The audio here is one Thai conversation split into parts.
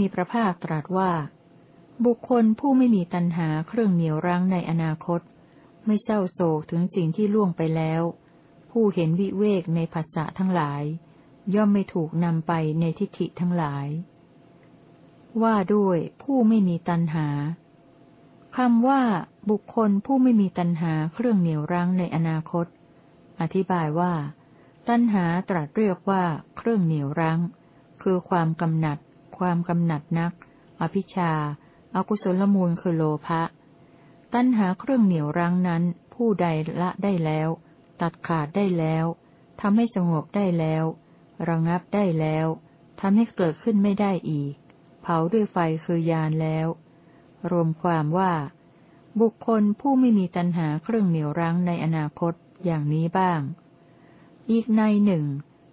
มีพระภาคตรัสว่า บุคคลผู้ไม่มีตัณหาเครื่องเหนียวรั้งในอนาคต ไม่เศร้าโศกถึงสิ่งที่ล่วงไปแล้ว ผู้เห็นวิเวกในภาษะทั้งหลาย ย่อมไม่ถูกนำไปในทิฏฐิทั้งหลาย ว่าด้วยผู้ไม่มีตัณหาคำว่า บุคคลผู้ไม่มีตัณหาเครื่องเหนียวรั้งในอนาคต อธิบายว่า ตัณหาตรัสเรียกว่า เครื่องเหนียวรั้ง คือความกำหนัด ความกำหนัดนัก อภิชาอากุศลมูลคือโลภะ ตัณหาเครื่องเหนียวรั้งนั้น ผู้ใดละได้แล้ว ตัดขาดได้แล้วทำให้สงบได้แล้ว ระงับได้แล้วทำให้เกิดขึ้นไม่ได้อีก เผาด้วยไฟคือยานแล้ว รวมความว่า บุคคลผู้ไม่มีตัณหาเครื่องเหนียวรั้งในอนาคตอย่างนี้บ้าง อีกในหนึ่ง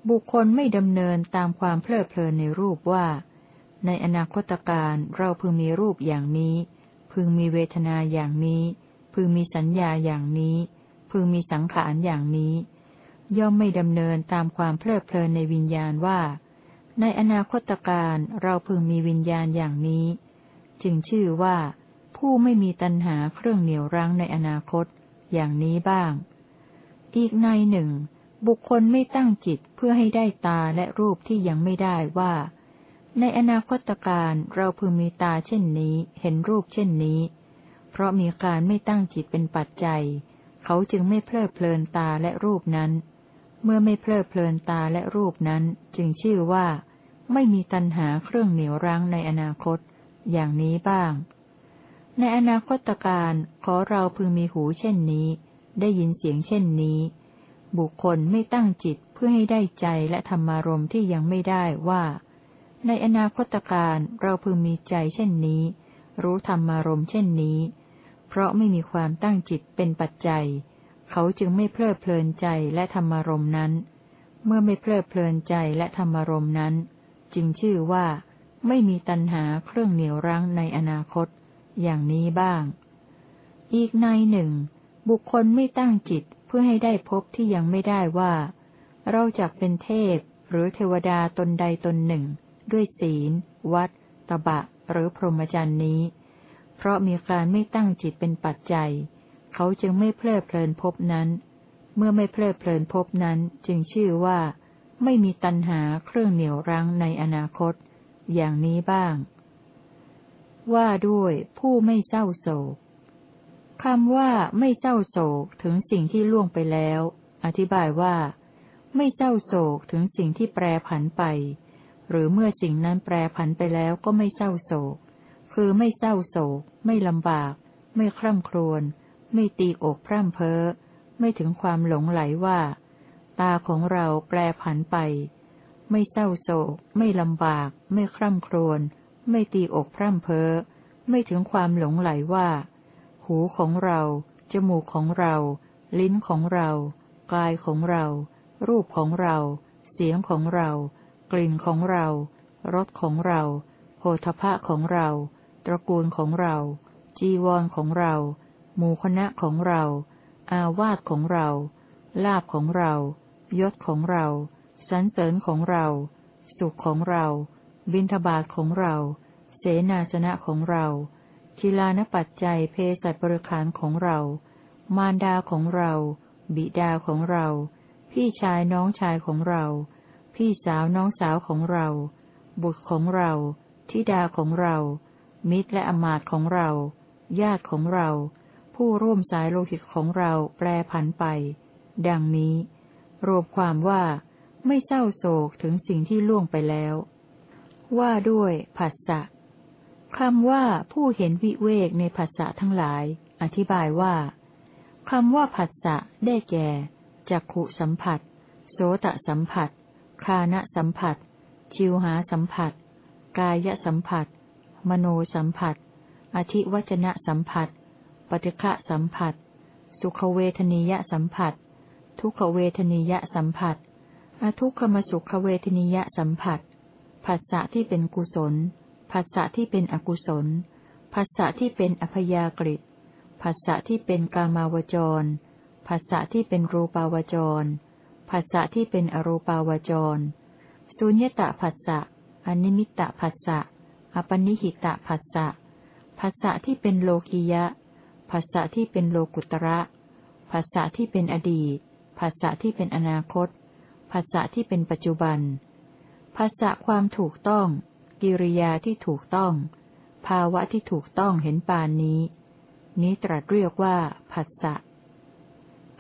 บุคคลไม่ดำเนินตามความเพลิดเพลินในรูปว่า ในอนาคตการเราพึงมีรูปอย่างนี้ พึงมีเวทนาอย่างนี้ พึงมีสัญญาอย่างนี้ พึงมีสังขารอย่างนี้ ย่อมไม่ดำเนินตามความเพลิดเพลินในวิญญาณว่า ในอนาคตการเราพึงมีวิญญาณอย่างนี้ จึงชื่อว่า ผู้ไม่มีตัณหาเครื่องเหนี่ยวรั้งในอนาคตอย่างนี้บ้าง อีกในหนึ่ง บุคคลไม่ตั้งจิตเพื่อให้ได้ตาและรูปที่ยังไม่ได้ว่า ในอนาคตการเราพึงมีตาเช่นนี้ เห็นรูปเช่นนี้ เพราะมีการไม่ตั้งจิตเป็นปัจจัย เขาจึงไม่เพลิดเพลินตาและรูปนั้น เมื่อไม่เพลิดเพลินตาและรูปนั้น จึงชื่อว่า ไม่มีตัณหาเครื่องเหนียวรั้งในอนาคต อย่างนี้บ้าง ในอนาคตการขอเราพึงมีหูเช่นนี้ ได้ยินเสียงเช่นนี้ บุคคลไม่ตั้งจิตเพื่อให้ได้ใจและธรรมารมที่ยังไม่ได้ว่า ในอนาคตการเราพึงมีใจเช่นนี้ รู้ธรรมารมเช่นนี้ เพราะไม่มีความตั้งจิตเป็นปัจจัย เขาจึงไม่เพลิดเพลินใจและธรรมารมนั้น เมื่อไม่เพลิดเพลินใจและธรรมารมนั้น จึงชื่อว่า ไม่มีตัณหาเครื่องเหนียวรั้งในอนาคต อย่างนี้บ้าง อีกในหนึ่ง บุคคลไม่ตั้งจิตเพื่อให้ได้พบที่ยังไม่ได้ว่า เราจะเป็นเทพหรือเทวดาตนใดตนหนึ่ง ด้วยศีล วัด ตบะ หรือพรหมจรรย์นี้ เพราะมีการไม่ตั้งจิตเป็นปัจจัย เขาจึงไม่เพลิดเพลินพบนั้น เมื่อไม่เพลิดเพลินพบนั้นจึงชื่อว่า ไม่มีตัณหาเครื่องเหนี่ยวรั้งในอนาคต อย่างนี้บ้าง ว่าด้วยผู้ไม่เศร้าโศกคำว่าไม่เศร้าโศกถึงสิ่งที่ล่วงไปแล้ว อธิบายว่า ไม่เศร้าโศกถึงสิ่งที่แปรผันไป หรือเมื่อสิ่งนั้นแปรผันไปแล้วก็ไม่เศร้าโศก คือไม่เศร้าโศก ไม่ลำบาก ไม่คร่ำครวญ ไม่ตีอกพร่ำเพ้อ ไม่ถึงความหลงไหลว่า ตาของเราแปรผันไป ไม่เศร้าโศก ไม่ลำบาก ไม่คร่ำครวญ ไม่ตีอกพร่ำเพ้อ ไม่ถึงความหลงไหลว่า หูของเรา จมูกของเรา ลิ้นของเรา กายของเรา รูปของเรา เสียงของเรา กลิ่นของเรา รสของเราโพธพะของเรา ตระกูลของเรา จีวรของเรา หมู่คณะของเรา อาวาสของเรา ลาบของเรา ยศของเรา สรรเสริญของเรา สุขของเรา บินทบาทของเรา เสนาสนะของเราทิลานปัจจัยเพศัตบริขารของเรา มารดาของเรา บิดาของเรา พี่ชายน้องชายของเรา พี่สาวน้องสาวของเรา บุตรของเรา ธิดาของเรา มิตรและอมาตของเรา ญาติของเรา ผู้ร่วมสายโลหิตของเราแปรผันไป ดังนี้ รวมความว่า ไม่เศร้าโศกถึงสิ่งที่ล่วงไปแล้ว ว่าด้วยผัสสะคำว่าผู้เห็นวิเวกในผัสสะทั้งหลาย อธิบายว่าคำว่าผัสสะได้แก่จักขุสัมผัส โสตสัมผัส คานะสัมผัส ชิวหาสัมผัส กายสัมผัส มโนสัมผัส อธิวจนะสัมผัส ปฏิฆะสัมผัส สุขเวทนียสัมผัส ทุกขเวทนียสัมผัส อทุกขมสุขเวทนิยสัมผัส ผัสสะที่เป็นกุศล ผัสสะที่เป็นอกุศล ผัสสะที่เป็นอพยากฤิผัสสะที่เป็นกามาวจร ผัสสะที่เป็นรูปาวจร ผัสสะที่เป็นอรูปาวจร สุญญตาผัสสะอนิมิตตผัสสะอปนิหิตะผัสสะภาษะที่เป็นโลกิยะภาษะที่เป็นโลกุตระภาษะที่เป็นอดีตภาษะที่เป็นอนาคตภาษะที่เป็นปัจจุบันภาษะความถูกต้อง กิริยาที่ถูกต้อง ภาวะที่ถูกต้องเห็นปานนี้ นี้ตรัสเรียกว่าภาษะ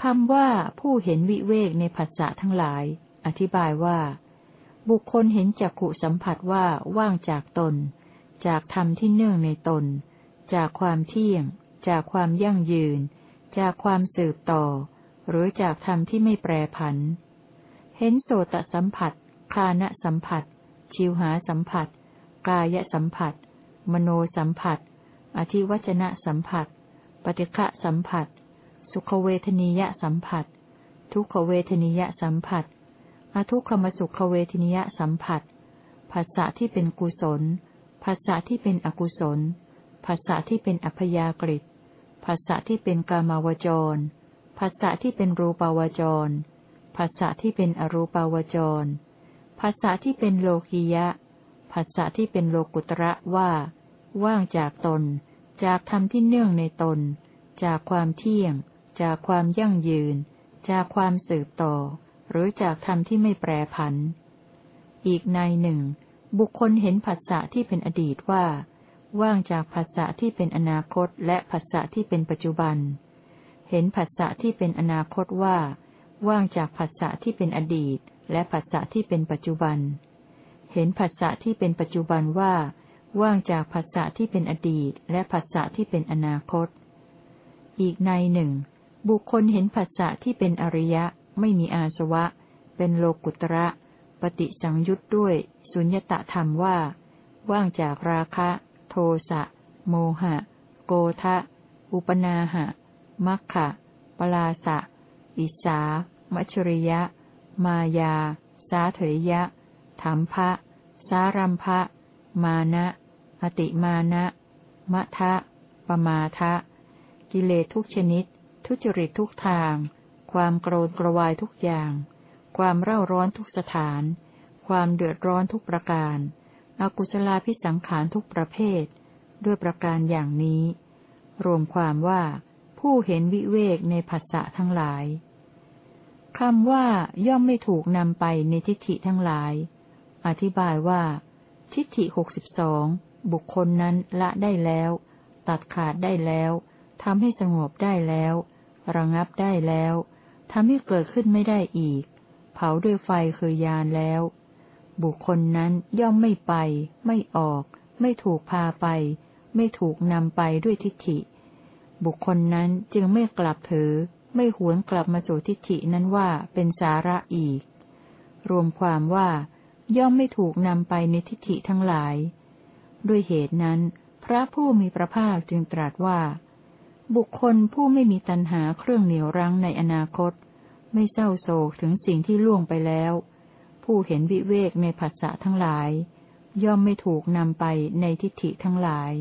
คำว่าผู้เห็นวิเวกในภาษะทั้งหลาย อธิบายว่า บุคคลเห็นจักขุสัมผัสว่าว่างจากตน จากธรรมที่เนื่องในตน จากความเที่ยง จากความยั่งยืน จากความสืบต่อ หรือจากธรรมที่ไม่แปรผัน เห็นโสตสัมผัส คานะสัมผัส ชิวหาสัมผัส กายสัมผัส มโนสัมผัส อธิวัจนะสัมผัส ปฏิฆะสัมผัส สุขเวทนียสัมผัส ทุกขเวทนียสัมผัส อทุกขมสุขเวทนียสัมผัสภาษะที่เป็นกุศลภาษะที่เป็นอกุศลภาษะที่เป็นอัพยากฤิภาษะที่เป็นกามาวจรภาษะที่เป็นรูปาวจรภาษะที่เป็นอรูปาวจรภาษาที่เป็นโลกียะภาษาที่เป็นโลกุตระว่า ว่างจากตน จากธรรมที่เนื่องในตน จากความเที่ยง จากความยั่งยืน จากความสืบต่อ หรือจากธรรมที่ไม่แปรผัน อีกในหนึ่ง บุคคลเห็นภาษาที่เป็นอดีตว่า ว่างจากภาษาที่เป็นอนาคตและภาษาที่เป็นปัจจุบัน เห็นภาษาที่เป็นอนาคตว่า ว่างจากภาษาที่เป็นอดีต และผัสสะที่เป็นปัจจุบัน เห็นผัสสะที่เป็นปัจจุบันว่า ว่างจากผัสสะที่เป็นอดีต และผัสสะที่เป็นอนาคตอีกในหนึ่ง บุคคลเห็นผัสสะที่เป็นอริยะ ไม่มีอาสวะ เป็นโลกุตระ ปฏิสังยุตด้วย สุญญตธรรมว่า ว่างจากราคะ โทสะ โมหะ โกทะ อุปนาหะ มัคคะปลาสะ อิสา มัชริยะ มายา สาเถยะถามภะสารัมภะ มานะ อติมานะมะทะปมาทะ กิเลสทุกชนิด ทุจริตทุกทาง ความโกรธกระวายทุกอย่าง ความเร่าร้อนทุกสถาน ความเดือดร้อนทุกประการ อากุศลาพิสังขารทุกประเภท ด้วยประการอย่างนี้ รวมความว่า ผู้เห็นวิเวกในผัสสะทั้งหลายคำว่าย่อมไม่ถูกนำไปในทิฏฐิทั้งหลาย อธิบายว่า ทิฏฐิหกสิบสองบุคคลนั้นละได้แล้ว ตัดขาดได้แล้วทำให้สงบได้แล้ว ระงับได้แล้วทำให้เกิดขึ้นไม่ได้อีก เผาด้วยไฟคือยานแล้ว บุคคลนั้นย่อมไม่ไป ไม่ออก ไม่ถูกพาไป ไม่ถูกนำไปด้วยทิฏฐิ บุคคลนั้นจึงไม่กลับถือ ไม่หวนกลับมาสู่ทิฏฐินั้นว่าเป็นสาระอีก รวมความว่าย่อมไม่ถูกนำไปในทิฏฐิทั้งหลาย ด้วยเหตุนั้น พระผู้มีพระภาคจึงตรัสว่า บุคคลผู้ไม่มีตัณหาเครื่องเหนียวรั้งในอนาคต ไม่เศร้าโศกถึงสิ่งที่ล่วงไปแล้ว ผู้เห็นวิเวกในภาษะทั้งหลาย ย่อมไม่ถูกนำไปในทิฏฐิทั้งหลาย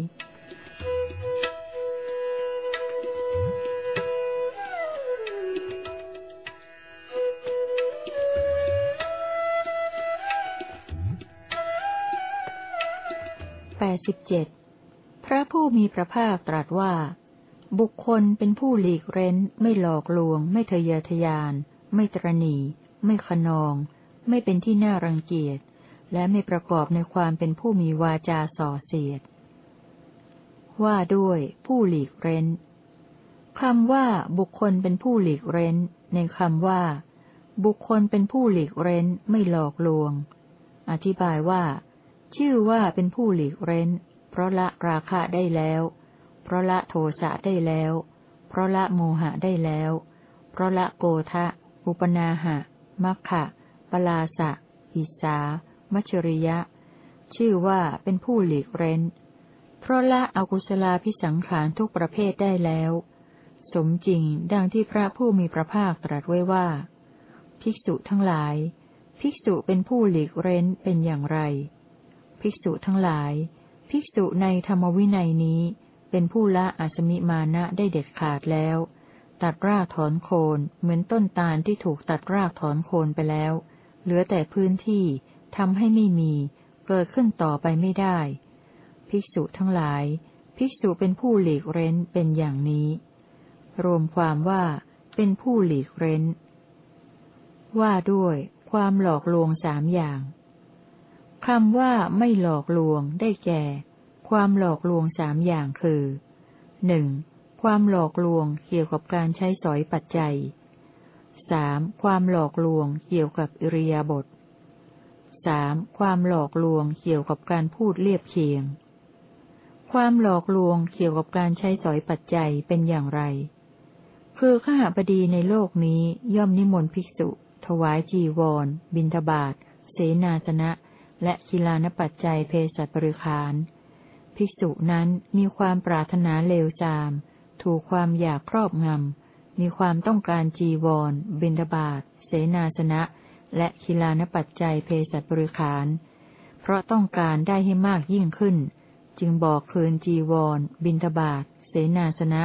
แปดสิบเจ็ดพระผู้มีพระภาคตรัสว่า บุคคลเป็นผู้หลีกเร้น ไม่หลอกลวง ไม่ทะเยอทะยาน ไม่ตรณี ไม่ขนอง ไม่เป็นที่น่ารังเกียจ และไม่ประกอบในความเป็นผู้มีวาจาส่อเสียด ว่าด้วย ผู้หลีกเร้นคำว่า บุคคลเป็นผู้หลีกเร้น ในคำว่า บุคคลเป็นผู้หลีกเร้น ไม่หลอกลวง อธิบายว่า ชื่อว่าเป็นผู้หลีกเร้น เพราะละราคะได้แล้ว เพราะละโทสะได้แล้ว เพราะละโมหะได้แล้ว เพราะละโกทะ อุปนาหะ มัคคะปลาสะอิสา มัชริยะ ชื่อว่าเป็นผู้หลีกเร้น เพราะละอกุศลาพิสังขารทุกประเภทได้แล้ว สมจริงดังที่พระผู้มีพระภาคตรัสไว้ว่า ภิกษุทั้งหลาย ภิกษุเป็นผู้หลีกเร้นเป็นอย่างไร ภิกษุทั้งหลาย ภิกษุในธรรมวินัยนี้ เป็นผู้ละอาสมิมานะได้เด็ดขาดแล้ว ตัดรากถอนโคนเหมือนต้นตาลที่ถูกตัดรากถอนโคนไปแล้ว เหลือแต่พื้นที่ทำให้ไม่มี เกิดขึ้นต่อไปไม่ได้ ภิกษุทั้งหลาย ภิกษุเป็นผู้หลีกเร้นเป็นอย่างนี้ รวมความว่า เป็นผู้หลีกเร้น ว่าด้วย ความหลอกลวงสามอย่างคำว่าไม่หลอกลวงได้แก่ ความหลอกลวงสามอย่างคือหนึ่งความหลอกลวงเกี่ยวกับการใช้สอยปัจจัยสามความหลอกลวงเกี่ยวกับอิริยาบถสามความหลอกลวงเกี่ยวกับการพูดเรียบเคียง ความหลอกลวงเกี่ยวกับการใช้สอยปัจจัยเป็นอย่างไร คือข้าพดีในโลกนี้ย่อมนิมนต์ภิกษุ ถวายจีวร บิณฑบาตเสนาสนะ และกิลานปัจจัยเพศบริขาร ภิกษุนั้นมีความปรารถนาเลวทราม ถูกความอยากครอบงำ มีความต้องการจีวร บิณฑบาต เสนาสนะ และคิลานปัจจัยเพศบริขาร เพราะต้องการได้ให้มากยิ่งขึ้น จึงบอกคืนจีวร บินทบาทเสนาสนะ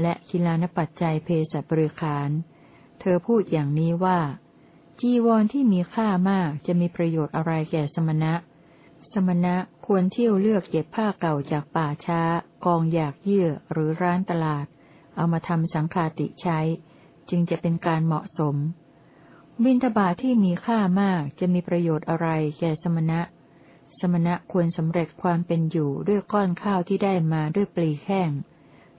และคิลานปัจจัยเพศบริขาร เธอพูดอย่างนี้ว่า จีวรที่มีค่ามากจะมีประโยชน์อะไรแก่สมณะ สมณะ ควรเที่ยวเลือกเก็บผ้าเก่าจากป่าช้า กองอยากเยื่อหรือร้านตลาด เอามาทำสังฆาติใช้ จึงจะเป็นการเหมาะสม บินทบาทที่มีค่ามากจะมีประโยชน์อะไรแก่สมณะ สมณะควรสำเร็จความเป็นอยู่ด้วยก้อนข้าวที่ได้มาด้วยปลีแห้ง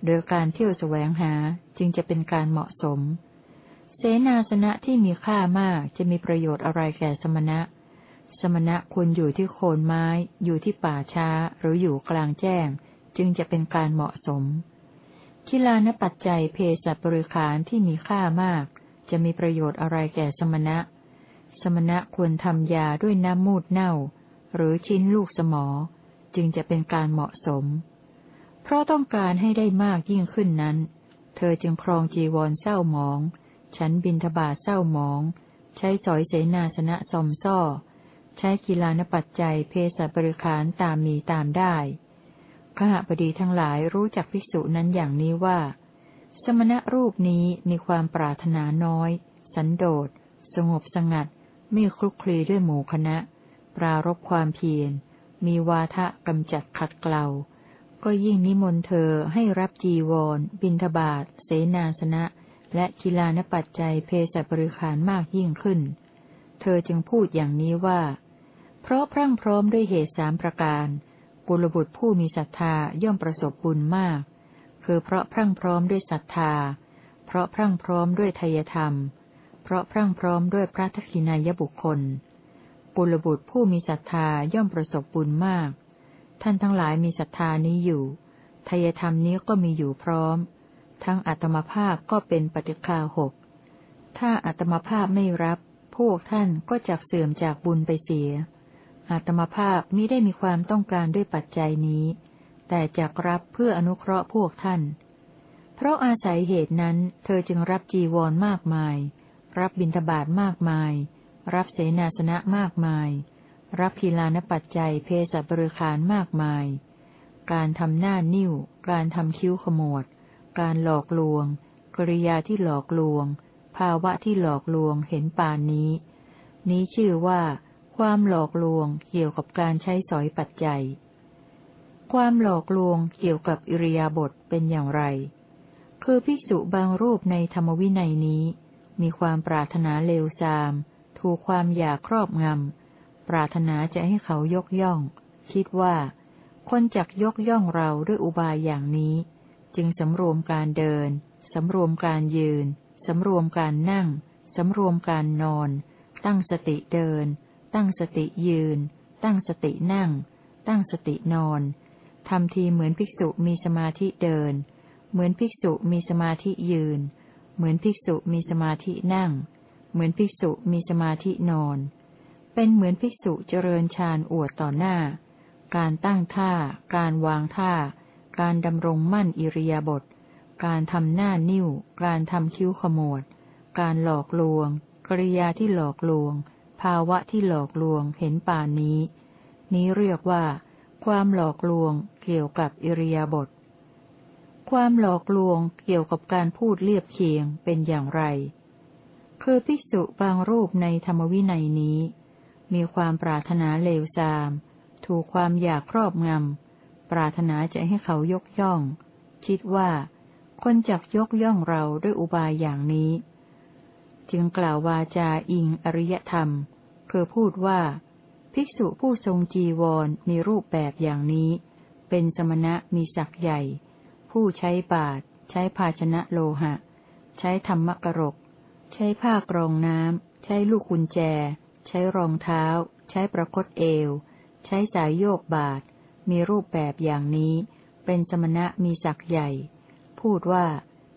โดยการเที่ยวแสวงหาจึงจะเป็นการเหมาะสม เสนาสนะที่มีค่ามากจะมีประโยชน์อะไรแก่สมณะ สมณะควรอยู่ที่โคนไม้ อยู่ที่ป่าช้า หรืออยู่กลางแจ้ง จึงจะเป็นการเหมาะสม คิลานปัจจัยเพศบริขารที่มีค่ามาก จะมีประโยชน์อะไรแก่สมณะ สมณะควรทำยาด้วยน้ำมูดเน่า หรือชิ้นลูกสมอ จึงจะเป็นการเหมาะสม เพราะต้องการให้ได้มากยิ่งขึ้นนั้น เธอจึงครองจีวรเศร้าหมอง ฉันบินทบาทเศร้าหมอง ใช้สอยเสนาสนะสมซ่อ ใช้กีฬานปัจจัยเพศบริขารตามมีตามได้ขหบดีทั้งหลายรู้จักภิกษุนั้นอย่างนี้ว่า สมณะรูปนี้มีความปรารถนาน้อย สันโดษ สงบสงัด ไม่คลุกคลีด้วยหมู่คณะ ปรารบความเพียร มีวาทะกำจัดขัดเกลาก็ยิ่งนิมนต์เธอให้รับจีวร บินทบาทเสนาสนะ และกีฬานปัจจัยเพศบริขารมากยิ่งขึ้น เธอจึงพูดอย่างนี้ว่า เพราะพรั่งพร้อมด้วยเหตุสามประการกุลบุตรผู้มีศรัทธาย่อมประสบบุญมาก คือเพราะพรั่งพร้อมด้วยศรัทธา เพราะพรั่งพร้อมด้วยทยธรรม เพราะพรั่งพร้อมด้วยพระทักษินายบุคคลปุลบุตรผู้มีศรัทธาย่อมประสบบุญมาก ท่านทั้งหลายมีศรัทธานี้อยู่ทยธรรมนี้ก็มีอยู่พร้อม ทั้งอัตมภาพก็เป็นปฏิคาหก ถ้าอัตมภาพไม่รับ พวกท่านก็จักเสื่อมจากบุญไปเสีย อัตมภาพมิได้มีความต้องการด้วยปัจจัยนี้ แต่จักรับเพื่ออนุเคราะห์พวกท่าน เพราะอาศัยเหตุนั้น เธอจึงรับจีวรมากมาย รับบิณฑบาตมากมาย รับเสนาสนะมากมาย รับพีลานปัจจัยเพศบริขารมากมาย การทำหน้านิ้ว การทำคิ้วขมวด การหลอกลวง กริยาที่หลอกลวง ภาวะที่หลอกลวงเห็นปานนี้ นี้ชื่อว่า ความหลอกลวงเกี่ยวกับการใช้สอยปัจจัย ความหลอกลวงเกี่ยวกับอิริยาบถเป็นอย่างไร คือภิกษุบางรูปในธรรมวินัยนี้ มีความปรารถนาเลวทราม ถูกความอยากครอบงำ ปรารถนาจะให้เขายกย่อง คิดว่า คนจักยกย่องเราด้วยอุบายอย่างนี้ จึงสำรวมการเดิน สำรวมการยืน สำรวมการนั่ง สำรวมการนอน ตั้งสติเดิน ตั้งสติยืน ตั้งสตินั่ง ตั้งสตินอนทำทีเหมือนภิกษุมีสมาธิเดิน เหมือนภิกษุมีสมาธิยืน เหมือนภิกษุมีสมาธินั่ง เหมือนภิกษุมีสมาธินอน เป็นเหมือนภิกษุเจริญฌานอวดต่อหน้า การตั้งท่า การวางท่า การดำรงมั่นอิริยาบถ การทำหน้านิ้ว การทำคิ้วขมวด การหลอกลวง กริยาที่หลอกลวง ภาวะที่หลอกลวงเห็นป่านนี้ นี้เรียกว่า ความหลอกลวงเกี่ยวกับอิริยาบถความหลอกลวงเกี่ยวกับการพูดเรียบเคียงเป็นอย่างไร คือภิกษุบางรูปในธรรมวินัยนี้ มีความปรารถนาเลวทราม ถูกความอยากครอบงำ ปรารถนาจะให้เขายกย่อง คิดว่า คนจักยกย่องเราด้วยอุบายอย่างนี้ จึงกล่าววาจาอิงอริยธรรม คือพูดว่า ภิกษุผู้ทรงจีวรมีรูปแบบอย่างนี้ เป็นสมณะมีศักย์ใหญ่ ผู้ใช้บาตรใช้ภาชนะโลหะ ใช้ธรรมกรก ใช้ผ้ากรองน้ำ ใช้ลูกกุญแจ ใช้รองเท้า ใช้ประคตเอว ใช้สายโยกบาท มีรูปแบบอย่างนี้ เป็นสมณะมีศักย์ใหญ่ พูดว่า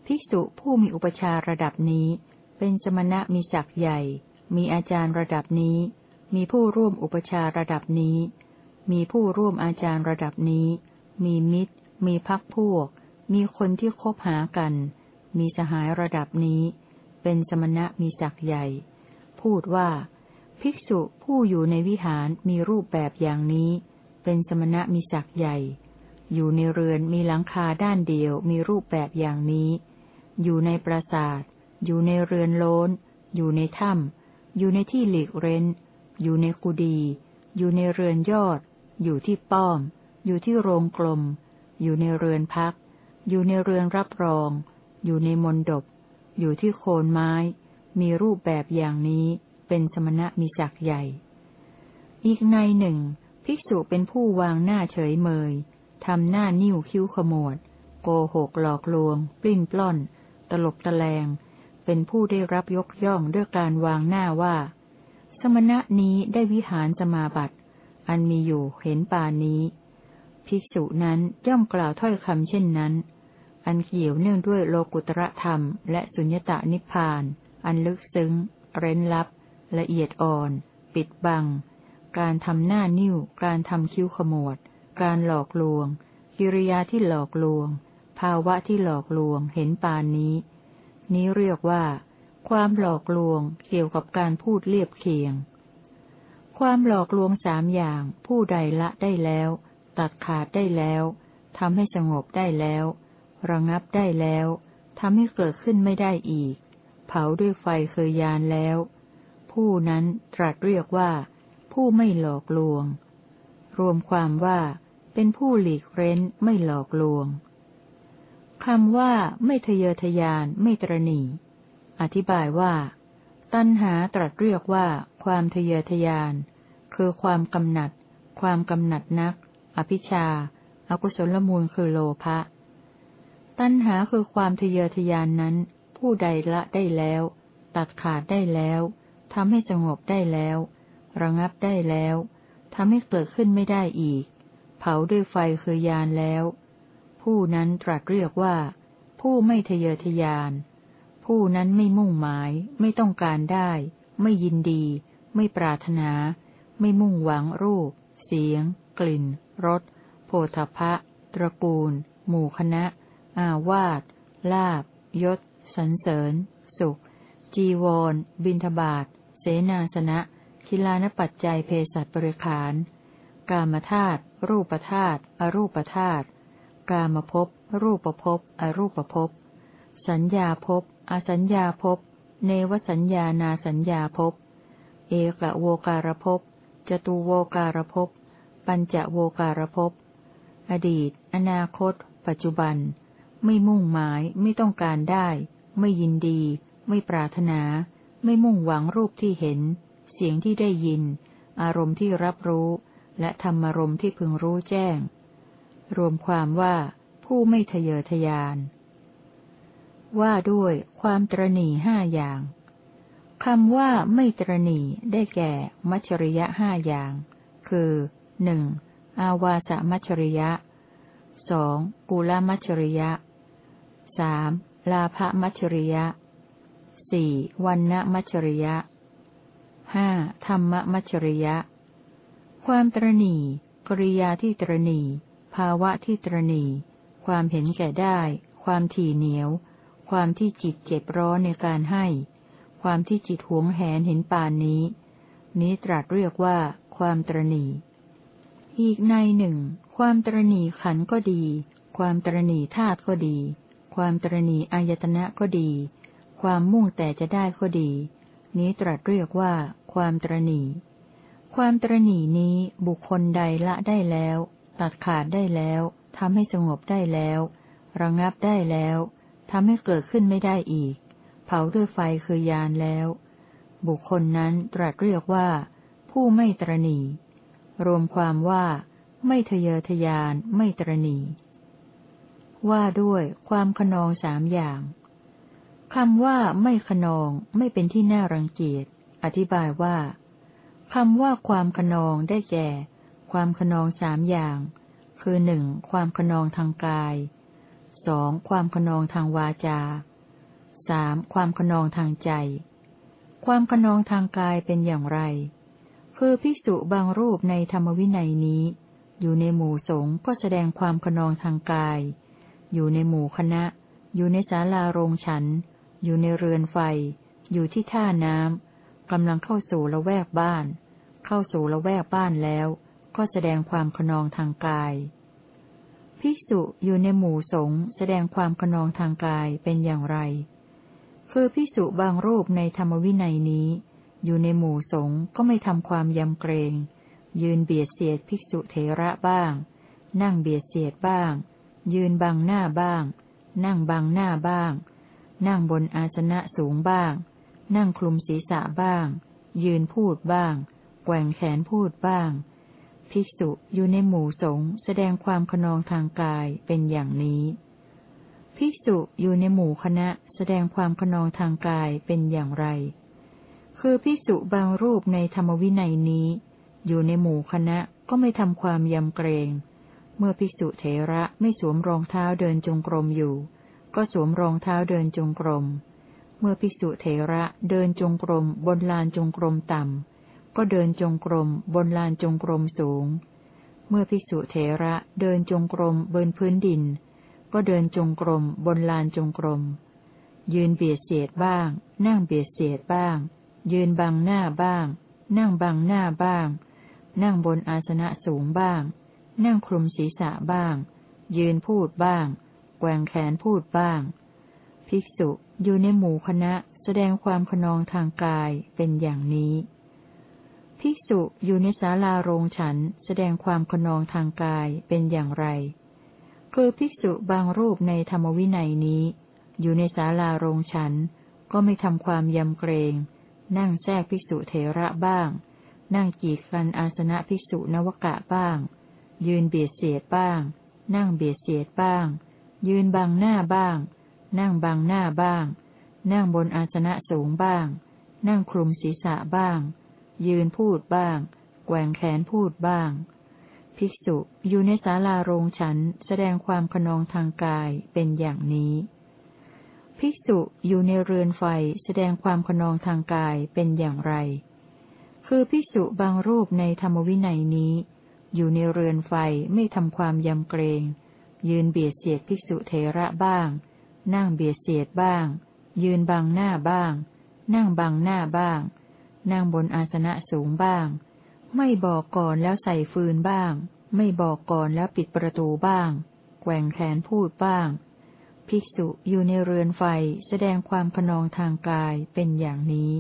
ภิกษุผู้มีอุปชาระดับนี้ เป็นสมณะมีศักย์ใหญ่ มีอาจารย์ระดับนี้ มีผู้ร่วมอุปชาระดับนี้ มีผู้ร่วมอาจารย์ระดับนี้ มีมิตร มีพักพวก มีคนที่คบหากัน มีสหายระดับนี้ เป็นสมณะมีศักย์ใหญ่ พูดว่า ภิกษุผู้อยู่ในวิหารมีรูปแบบอย่างนี้ เป็นสมณะมีศักย์ใหญ่ อยู่ในเรือนมีหลังคาด้านเดียวมีรูปแบบอย่างนี้ อยู่ในปราสาท อยู่ในเรือนโลนอยู่ในถ้ำอยู่ในที่หลีกเร้น อยู่ในกุดี อยู่ในเรือนยอด อยู่ที่ป้อม อยู่ที่โรงกลม อยู่ในเรือนพัก อยู่ในเรือนรับรอง อยู่ในมนดบ อยู่ที่โคนไม้ มีรูปแบบอย่างนี้เป็นสมณะมีศักย์ใหญ่ อีกในหนึ่ง ภิกษุเป็นผู้วางหน้าเฉยเมยทำหน้านิ้วคิ้วขมวด โกหกหลอกลวง ปลิ้นปล้อน ตลบตะแลง เป็นผู้ได้รับยกย่องด้วยการวางหน้าว่า สมณะนี้ได้วิหารสมาบัติ อันมีอยู่เห็นปานนี้ ภิกษุนั้นย่อมกล่าวถ้อยคำเช่นนั้น อันเกี่ยวเนื่องด้วยโลกุตระธรรม และสุญญตานิพพาน อันลึกซึ้ง เร้นลับ ละเอียดอ่อน ปิดบัง การทำหน้านิ้ว การทำคิ้วขมวด การหลอกลวง กิริยาที่หลอกลวง ภาวะที่หลอกลวง เห็นปานนี้ นี้เรียกว่า ความหลอกลวงเกี่ยวกับการพูดเรียบเคียง ความหลอกลวงสามอย่าง ผู้ใดละได้แล้ว ตัดขาดได้แล้วทำให้สงบได้แล้ว ระงับได้แล้วทำให้เกิดขึ้นไม่ได้อีก เผาด้วยไฟเคยยานแล้ว ผู้นั้นตรัสเรียกว่า ผู้ไม่หลอกลวง รวมความว่าเป็นผู้หลีกเร้นไม่หลอกลวง คำว่าไม่ทะเยอทะยานไม่ตรณีอธิบายว่า ตัณหาตรัสเรียกว่าความทะเยอทะยาน คือความกำหนัด ความกำหนัดนัก อภิชาอากุศลมูลคือโลภะตัณหาคือความทะเยอทะยานนั้น ผู้ใดละได้แล้ว ตัดขาดได้แล้วทำให้สงบได้แล้ว ระงับได้แล้วทำให้เกิดขึ้นไม่ได้อีก เผาด้วยไฟคือยานแล้ว ผู้นั้นตรัสเรียกว่า ผู้ไม่ทะเยอทะยาน ผู้นั้นไม่มุ่งหมาย ไม่ต้องการได้ ไม่ยินดี ไม่ปรารถนา ไม่มุ่งหวังรูป เสียง กลิ่นรสโผฏฐะตระกูล หมู่คณะ อาวาสลาบยศสันเสริญ สุข จีวร บินทบาทเสนาสนะคิลานปัจจัยเพศัตบริขาร กามธาตุรูปธาตุอรูปธาตุ กามภพ รูปภพ อรูปภพ สัญญาภพ อสัญญาภพ เนวสัญญานาสัญญาภพ เอกโวการภพ จตุโวการภพ ปัญจโวการภพ อดีต อนาคต ปัจจุบัน ไม่มุ่งหมาย ไม่ต้องการได้ ไม่ยินดี ไม่ปรารถนา ไม่มุ่งหวังรูปที่เห็น เสียงที่ได้ยิน อารมณ์ที่รับรู้ และธรรมารมณ์ที่พึงรู้แจ้ง รวมความว่าผู้ไม่ทะเยอทะยาน ว่าด้วยความตรณีห้าอย่างคำว่าไม่ตรณีได้แก่มัชริยะห้าอย่าง คือหนึ่งอาวาสมัชริยะสองกุลมัชริยะสามลาภมัชริยะสี่วันณมัชริยะห้าธรรมมัชริยะ ความตรณีกริยาที่ตรณี ภาวะที่ตรณีความเห็นแก่ได้ ความถี่เหนียว ความที่จิตเจ็บร้อนในการให้ ความที่จิตหวงแหนเห็นปานนี้ นี้ตรัสเรียกว่าความตรณีอีกในหนึ่ง ความตรณีขันก็ดี ความตรณีธาตุก็ดี ความตรณีอายตนะก็ดี ความมุ่งแต่จะได้ก็ดี นี้ตรัสเรียกว่า ความตรณีความตรณีนี้บุคคลใดละได้แล้ว ตัดขาดได้แล้วทำให้สงบได้แล้ว ระงับได้แล้วทำให้เกิดขึ้นไม่ได้อีก เผาด้วยไฟคือยานแล้ว บุคคลนั้นตรัสเรียกว่า ผู้ไม่ตรณีรวมความว่า ไม่ทะเยอทะยานไม่ตรณีว่าด้วยความขนองสามอย่างคำว่าไม่ขนองไม่เป็นที่น่ารังเกียจ อธิบายว่าคำว่าความขนองได้แก่ ความขนองสามอย่าง คือหนึ่งความขนองทางกายสองความขนองทางวาจาสามความขนองทางใจ ความขนองทางกายเป็นอย่างไร คือภิกษุบางรูปในธรรมวินัยนี้ อยู่ในหมู่สงฆ์ก็แสดงความขนองทางกาย อยู่ในหมู่คณะ อยู่ในศาลาโรงฉัน อยู่ในเรือนไฟ อยู่ที่ท่าน้ำกำลังเข้าสู่ละแวกบ้าน เข้าสู่ละแวกบ้านแล้ว ก็แสดงความขนองทางกาย ภิกษุอยู่ในหมู่สงฆ์แสดงความขนองทางกายเป็นอย่างไร คือภิกษุบางรูปในธรรมวินัยนี้ อยู่ในหมู่สงฆ์ก็ไม่ทำความยำเกรง ยืนเบียดเสียดภิกษุเถระบ้าง นั่งเบียดเสียดบ้าง ยืนบังหน้าบ้าง นั่งบังหน้าบ้าง นั่งบนอาสนะสูงบ้าง นั่งคลุมศีรษะบ้าง ยืนพูดบ้างแกว่งแขนพูดบ้าง ภิกษุอยู่ในหมู่สงฆ์แสดงความขนองทางกายเป็นอย่างนี้ ภิกษุอยู่ในหมู่คณะแสดงความขนองทางกายเป็นอย่างไร คือภิกษุบางรูปในธรรมวินัยนี้ อยู่ในหมู่คณะก็ไม่ทำความยำเกรง เมื่อภิกษุเถระไม่สวมรองเท้าเดินจงกรมอยู่ ก็สวมรองเท้าเดินจงกรม เมื่อภิกษุเถระเดินจงกรมบนลานจงกรมต่ำ ก็เดินจงกรมบนลานจงกรมสูง เมื่อภิกษุเถระเดินจงกรมบนพื้นดิน ก็เดินจงกรมบนลานจงกรม ยืนเบียดเสียดบ้าง นั่งเบียดเสียดบ้าง ยืนบังหน้าบ้าง นั่งบังหน้าบ้าง นั่งบนอาสนะสูงบ้าง นั่งคลุมศีรษะบ้าง ยืนพูดบ้าง แกว่งแขนพูดบ้าง ภิกษุอยู่ในหมู่คณะแสดงความขนองทางกายเป็นอย่างนี้ ภิกษุอยู่ในศาลาโรงฉันแสดงความขนองทางกายเป็นอย่างไร คือภิกษุบางรูปในธรรมวินัยนี้ อยู่ในศาลาโรงฉัน ก็ไม่ทำความยำเกรง นั่งแทรกภิกษุเถระบ้าง นั่งกีดฟันอาสนะภิกษุนวกะบ้าง ยืนเบียดเสียดบ้าง นั่งเบียดเสียดบ้าง ยืนบังหน้าบ้าง นั่งบังหน้าบ้าง นั่งบนอาสนะสูงบ้าง นั่งคลุมศีรษะบ้าง ยืนพูดบ้าง แกว่งแขนพูดบ้าง ภิกษุอยู่ในศาลาโรงฉันแสดงความขนองทางกายเป็นอย่างนี้ ภิกษุอยู่ในเรือนไฟแสดงความขนองทางกายเป็นอย่างไร คือภิกษุบางรูปในธรรมวินัยนี้ อยู่ในเรือนไฟไม่ทำความยำเกรง ยืนเบียดเสียดภิกษุเทระบ้าง นั่งเบียดเสียดบ้าง ยืนบังหน้าบ้าง นั่งบังหน้าบ้าง นั่งบนอาสนะสูงบ้าง ไม่บอกก่อนแล้วใส่ฟืนบ้าง ไม่บอกก่อนแล้วปิดประตูบ้าง แกว่งแขนพูดบ้าง ภิกษุอยู่ในเรือนไฟแสดงความขนองทางกายเป็นอย่างนี้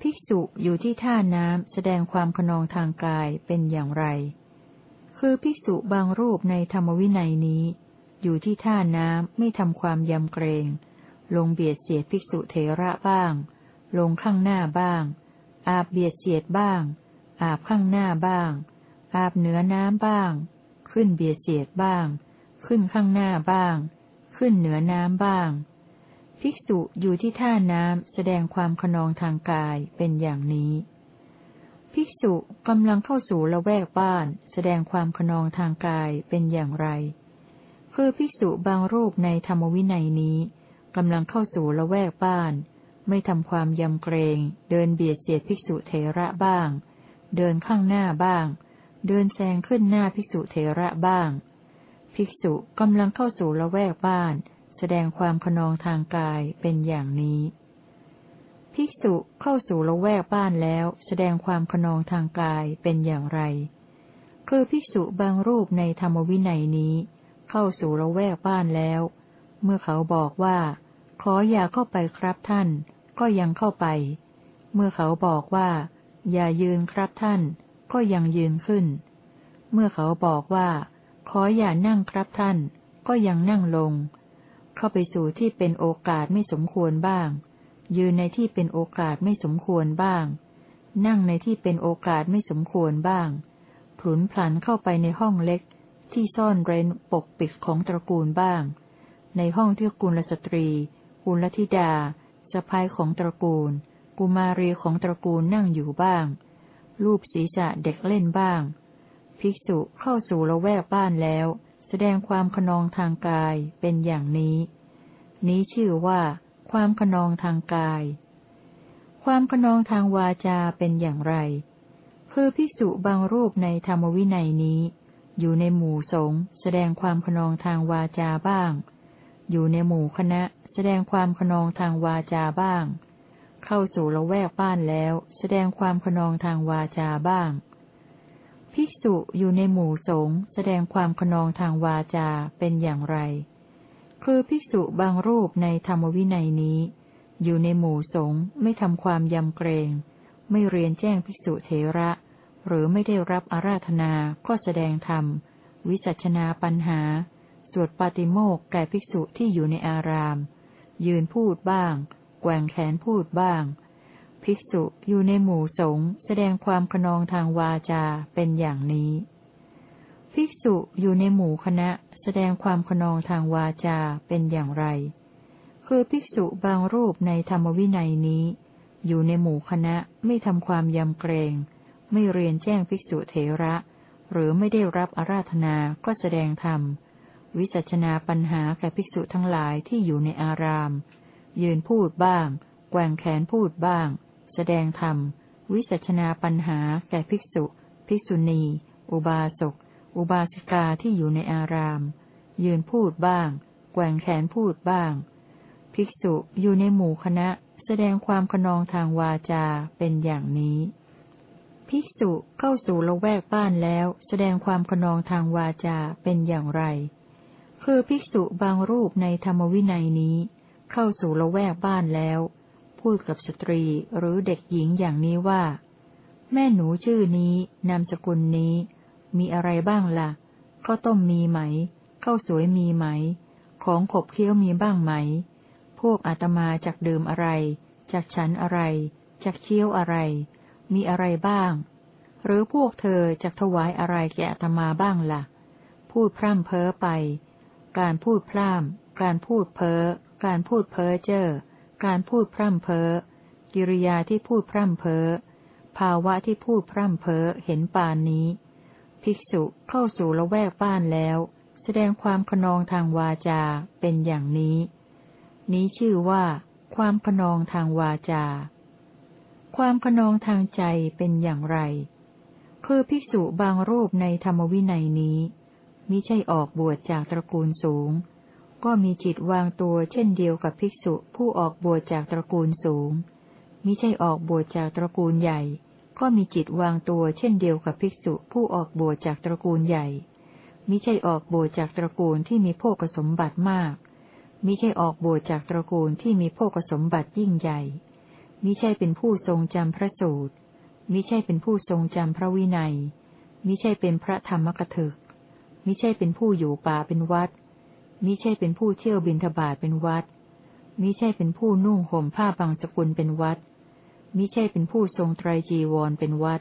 ภิกษุอยู่ที่ท่าน้ำแสดงความขนองทางกายเป็นอย่างไร คือภิกษุบางรูปในธรรมวินัยนี้ อยู่ที่ท่าน้ำไม่ทำความยำเกรง ลงเบียดเสียดภิกษุเถระบ้าง ลงข้างหน้าบ้าง อาบเบียดเสียดบ้าง อาบข้างหน้าบ้าง อาบเหนือน้ำบ้าง ขึ้นเบียดเสียดบ้าง ขึ้นข้างหน้าบ้าง ขึ้นเหนือน้ำบ้าง ภิกษุอยู่ที่ท่าน้ำแสดงความขนองทางกายเป็นอย่างนี้ ภิกษุกำลังเข้าสู่ละแวกบ้าน แสดงความขนองทางกายเป็นอย่างไร คือภิกษุบางรูปในธรรมวินัยนี้กำลังเข้าสู่ละแวกบ้าน ไม่ทำความยำเกรง เดินเบียดเสียดภิกษุเถระบ้าง เดินข้างหน้าบ้าง เดินแซงขึ้นหน้าภิกษุเถระบ้าง ภิกษุกำลังเข้าสู่ละแวกบ้าน แสดงความขนองทางกายเป็นอย่างนี้ ภิกษุเข้าสู่ละแวกบ้านแล้ว แสดงความขนองทางกายเป็นอย่างไร คือภิกษุบางรูปในธรรมวินัยนี้ เข้าสู่ละแวกบ้านแล้ว เมื่อเขาบอกว่า ขออย่าเข้าไปครับท่าน ก็ยังเข้าไป เมื่อเขาบอกว่า อย่ายืนครับท่าน ก็ยังยืนขึ้น เมื่อเขาบอกว่า ขออย่านั่งครับท่าน ก็ยังนั่งลง เข้าไปสู่ที่เป็นโอกาสไม่สมควรบ้าง ยืนในที่เป็นโอกาสไม่สมควรบ้าง นั่งในที่เป็นโอกาสไม่สมควรบ้าง ผลุนพลันเข้าไปในห้องเล็ก ที่ซ่อนเร้นปกปิดของตระกูลบ้าง ในห้องที่กุลสตรี กุลธิดาสะพายของตระกูล กุมารีของตระกูลนั่งอยู่บ้างรูปศีรษะเด็กเล่นบ้าง ภิกษุเข้าสู่ละแวกบ้านแล้ว แสดงความขนองทางกายเป็นอย่างนี้ นี้ชื่อว่า ความขนองทางกาย ความขนองทางวาจาเป็นอย่างไร คือภิกษุบางรูปในธรรมวินัยนี้ อยู่ในหมู่สงฆ์แสดงความขนองทางวาจาบ้าง อยู่ในหมู่คณะ แสดงความขนองทางวาจาบ้าง เข้าสู่ละแวกบ้านแล้ว แสดงความขนองทางวาจาบ้าง ภิกษุอยู่ในหมู่สงฆ์แสดงความขนองทางวาจาเป็นอย่างไร คือภิกษุบางรูปในธรรมวินัยนี้ อยู่ในหมู่สงฆ์ไม่ทำความยำเกรง ไม่เรียนแจ้งภิกษุเถระ หรือไม่ได้รับอาราธนาก็แสดงธรรม วิจัชนาปัญหาสวดปาติโมกแก่ภิกษุที่อยู่ในอาราม ยืนพูดบ้าง แกว่งแขนพูดบ้าง ภิกษุอยู่ในหมู่สงฆ์แสดงความขนองทางวาจาเป็นอย่างนี้ ภิกษุอยู่ในหมู่คณะแสดงความขนองทางวาจาเป็นอย่างไร คือภิกษุบางรูปในธรรมวินัยนี้ อยู่ในหมู่คณะไม่ทำความยำเกรง ไม่เรียนแจ้งภิกษุเถระ หรือไม่ได้รับอาราธนาก็แสดงธรรม วิจัชนาปัญหาแก่ภิกษุทั้งหลายที่อยู่ในอาราม ยืนพูดบ้าง แกว่งแขนพูดบ้าง แสดงธรรม วิจัชนาปัญหาแก่ภิกษุ ภิกษุณี อุบาสก อุบาสิกาที่อยู่ในอาราม ยืนพูดบ้าง แกว่งแขนพูดบ้าง ภิกษุอยู่ในหมู่คณะ แสดงความขนองทางวาจาเป็นอย่างนี้ ภิกษุเข้าสู่ละแวกบ้านแล้ว แสดงความขนองทางวาจาเป็นอย่างไร คือภิกษุบางรูปในธรรมวินัยนี้ เข้าสู่ละแวกบ้านแล้ว พูดกับสตรีหรือเด็กหญิงอย่างนี้ว่า แม่หนูชื่อนี้ นามสกุลนี้ มีอะไรบ้างละ่ะข้าวต้มมีไหมข้าวสวยมีไหม ของขบเคี้ยวมีบ้างไหม พวกอาตมาจากเดิมอะไร จากฉันอะไร จากเคี้ยวอะไร มีอะไรบ้าง หรือพวกเธอจะถวายอะไรแก่ธรรมาบ้างละ่ะ พูดพร่ำเพ้อไป การพูดพร่ำการพูดเพ้อ การพูดเพ้อเจ้อ การพูดพร่ำเพ้อ กิริยาที่พูดพร่ำเพ้อ ภาวะที่พูดพร่ำเพ้อเห็นปานนี้ ภิกษุเข้าสู่ละแวกบ้านแล้ว แสดงความขนองทางวาจาเป็นอย่างนี้ นี้ชื่อว่า ความขนองทางวาจา ความขนองทางใจเป็นอย่างไร คือภิกษุบางรูปในธรรมวินัยนี้ มิใช่ออกบวชจากตระกูลสูง ก็มีจิตวางตัวเช่นเดียวกับภิกษุผู้ออกบวชจากตระกูลสูง มิใช่ออกบวชจากตระกูลใหญ่ ก็มีจิตวางตัวเช่นเดียวกับภิกษุผู้ออกบวชจากตระกูลใหญ่ มิใช่ออกบวชจากตระกูลที่มีโภกสมบัติมาก มิใช่ออกบวชจากตระกูลที่มีโภกสมบัติยิ่งใหญ่ มิใช่เป็นผู้ทรงจำพระสูตรมิใช่เป็นผู้ทรงจำพระวินัย มิใช่เป็นพระธรรมกถึก มิใช่เป็นผู้อยู่ป่าเป็นวัด มิใช่เป็นผู้เที่ยวบินทบาทเป็นวัด มิใช่เป็นผู้นุ่งห่มผ้าบางสกุลเป็นวัด มิใช่เป็นผู้ทรงไตรจีวรเป็นวัด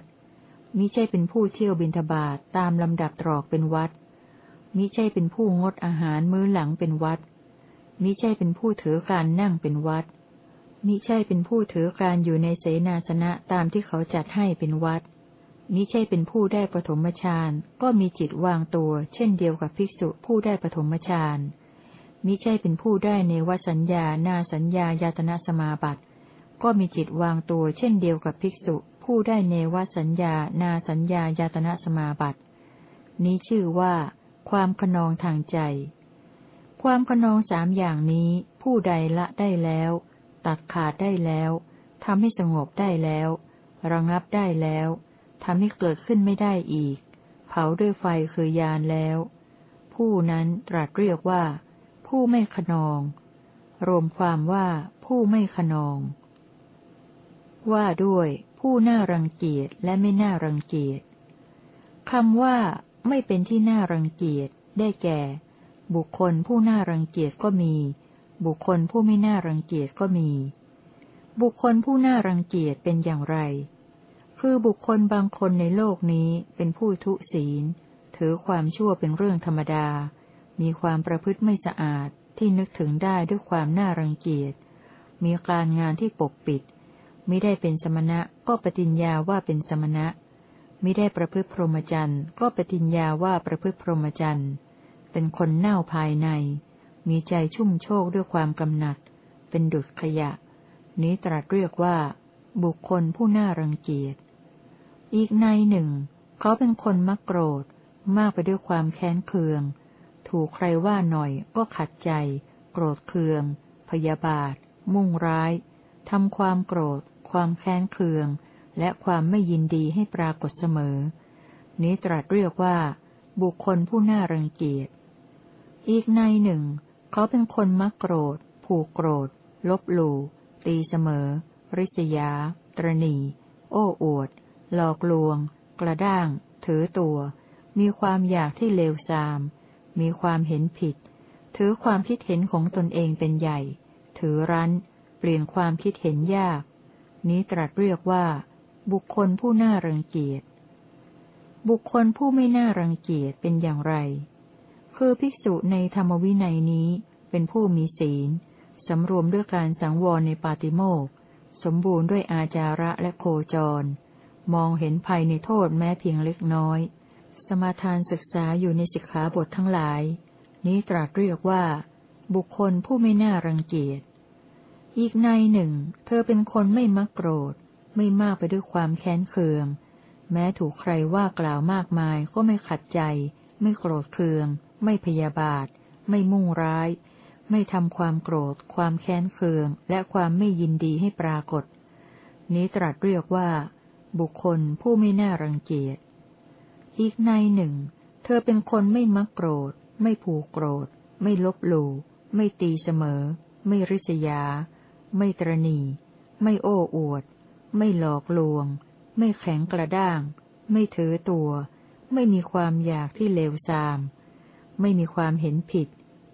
มิใช่เป็นผู้เที่ยวบินทบาทตามลำดับตรอกเป็นวัด มิใช่เป็นผู้งดอาหารมื้อหลังเป็นวัด มิใช่เป็นผู้ถือการนั่งเป็นวัด มิใช่เป็นผู้ถือการอยู่ในเสนาสนะตามที่เขาจัดให้เป็นวัด มิใช่เป็นผู้ได้ปฐมฌาน ก็มีจิตวางตัว เช่นเดียวกับภิกษุผู้ได้ปฐมฌาน มิใช่เป็นผู้ได้ในวสัญญา นาสัญญายตนะสมาบัติ ก็มีจิตวางตัว เช่นเดียวกับภิกษุ ผู้ได้เนวสัญญา นาสัญญายตนะสมาบัติ นี้ชื่อว่า ความขนองทางใจ ความขนองสามอย่างนี้ ผู้ใดละได้แล้ว ตัดขาดได้แล้วทำให้สงบได้แล้ว ระงับได้แล้ว ทำให้เกิดขึ้นไม่ได้อีก เผาด้วยไฟคือยานแล้ว ผู้นั้นตรัสเรียกว่า ผู้ไม่ขนอง รวมความว่าผู้ไม่ขนอง ว่าด้วย ผู้น่ารังเกียจและไม่น่ารังเกียจคำว่า ไม่เป็นที่น่ารังเกียจได้แก่ บุคคลผู้น่ารังเกียจก็มี บุคคลผู้ไม่น่ารังเกียจก็มี บุคคลผู้น่ารังเกียจเป็นอย่างไร คือบุคคลบางคนในโลกนี้เป็นผู้ทุศีล ถือความชั่วเป็นเรื่องธรรมดา มีความประพฤติไม่สะอาดที่นึกถึงได้ด้วยความน่ารังเกียจ มีการงานที่ปกปิด มิได้เป็นสมณะก็ปฏิญญาว่าเป็นสมณะ มิได้ประพฤติพรหมจรรย์ก็ปฏิญญาว่าประพฤติพรหมจรรย์ เป็นคนเน่าภายใน มีใจชุ่มโชคด้วยความกำหนัด เป็นดุจขยะ นี้ตรัสเรียกว่า บุคคลผู้น่ารังเกียจ อีกในหนึ่ง เขาเป็นคนมักโกรธ มากไปด้วยความแค้นเคือง ถูกใครว่าหน่อยก็ขัดใจ โกรธเคือง พยาบาท มุ่งร้ายทำความโกรธ ความแค้นเคือง และความไม่ยินดีให้ปรากฏเสมอ นี้ตรัสเรียกว่า บุคคลผู้น่ารังเกียจ อีกในหนึ่ง เขาเป็นคนมักโกรธ ผูกโกรธ ลบหลู่ ตีเสมอ ริษยา ตรณี โอ้อวด หลอกลวง กระด้าง ถือตัว มีความอยากที่เลวทราม มีความเห็นผิด ถือความคิดเห็นของตนเองเป็นใหญ่ ถือรั้น เปลี่ยนความคิดเห็นยาก นี้ตรัสเรียกว่า บุคคลผู้น่ารังเกียจ บุคคลผู้ไม่น่ารังเกียจเป็นอย่างไร คือภิกษุในธรรมวินัยนี้เป็นผู้มีศีล สำรวมด้วยการสังวรในปาติโมกสมบูรณ์ด้วยอาจาระและโคจร มองเห็นภัยในโทษแม้เพียงเล็กน้อย สมาทานศึกษาอยู่ในสิกขาบททั้งหลาย นี้ตรัสเรียกว่า บุคคลผู้ไม่น่ารังเกียจ อีกในหนึ่ง เธอเป็นคนไม่มักโกรธ ไม่มากไปด้วยความแค้นเคือง แม้ถูกใครว่ากล่าวมากมายก็ไม่ขัดใจ ไม่โกรธเคือง ไม่พยาบาท ไม่มุ่งร้ายไม่ทำความโกรธ ความแค้นเคือง และความไม่ยินดีให้ปรากฏ นี้ตรัสเรียกว่า บุคคลผู้ไม่น่ารังเกียจ อีกในหนึ่ง เธอเป็นคนไม่มักโกรธ ไม่ผูกโกรธ ไม่ลบหลู่ ไม่ตีเสมอ ไม่ริษยา ไม่ตรณี ไม่โอ้อวด ไม่หลอกลวง ไม่แข็งกระด้าง ไม่ถือตัว ไม่มีความอยากที่เลวทราม ไม่มีความเห็นผิด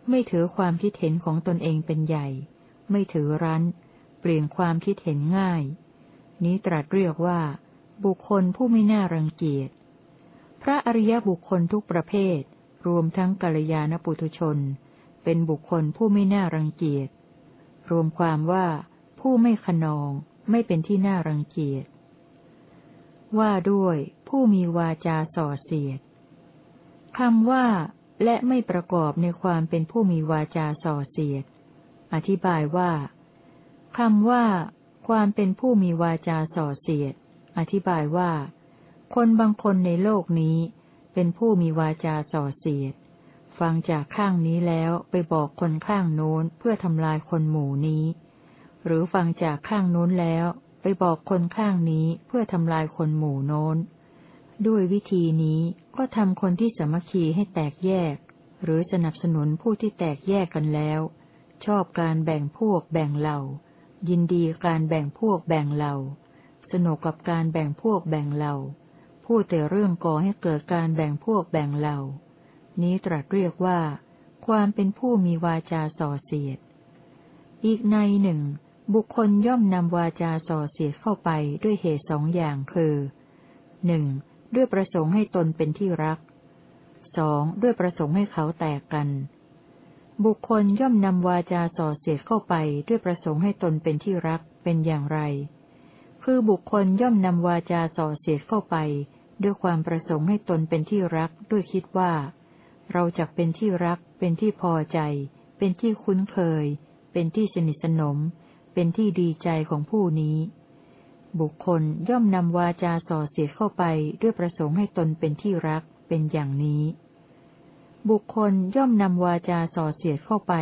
ไม่ถือความคิดเห็นของตนเองเป็นใหญ่ ไม่ถือรั้น เปลี่ยนความคิดเห็นง่าย นี้ตรัสเรียกว่า บุคคลผู้ไม่น่ารังเกียจ พระอริยบุคคลทุกประเภท รวมทั้งกัลยาณปุถุชน เป็นบุคคลผู้ไม่น่ารังเกียจ รวมความว่าผู้ไม่ขนอง ไม่เป็นที่น่ารังเกียจ ว่าด้วยผู้มีวาจาส่อเสียดคำว่า และไม่ประกอบในความเป็นผู้มีวาจาส่อเสียด อธิบายว่าคำว่า ความเป็นผู้มีวาจาส่อเสียด อธิบายว่า คนบางคนในโลกนี้ เป็นผู้มีวาจาส่อเสียด ฟังจากข้างนี้แล้วไปบอกคนข้างโน้นเพื่อทำลายคนหมู่นี้ หรือฟังจากข้างโน้นแล้วไปบอกคนข้างนี้เพื่อทำลายคนหมู่โน้น ด้วยวิธีนี้ก็ทำคนที่สมัคคีให้แตกแยก หรือสนับสนุนผู้ที่แตกแยกกันแล้ว ชอบการแบ่งพวกแบ่งเหล่า ยินดีการแบ่งพวกแบ่งเหล่า สนุกกับการแบ่งพวกแบ่งเหล่า พูดแต่เรื่องก่อให้เกิดการแบ่งพวกแบ่งเหล่า นี้ตรัสเรียกว่า ความเป็นผู้มีวาจาส่อเสียด อีกในหนึ่ง บุคคลย่อมนำวาจาส่อเสียดเข้าไปด้วยเหตุสองอย่างคือหนึ่งด้วยประสงค์ให้ตนเป็นที่รักสองด้วยประสงค์ให้เขาแตกกัน บุคคลย่อมนำวาจาส่อเสียดเข้าไปด้วยประสงค์ให้ตนเป็นที่รักเป็นอย่างไร คือบุคคลย่อมนำวาจาส่อเสียดเข้าไป ด้วยความประสงค์ให้ตนเป็นที่รักด้วยคิดว่า เราจักเป็นที่รัก เป็นที่พอใจ เป็นที่คุ้นเคย เป็นที่สนิทสนม เป็นที่ดีใจของผู้นี้ บุคคลย่อมนำวาจาส่อเสียดเข้าไปด้วยประสงค์ให้ตนเป็นที่รักเป็นอย่างนี้ บุคคลย่อมนำวาจาส่อเสียดเข้าไป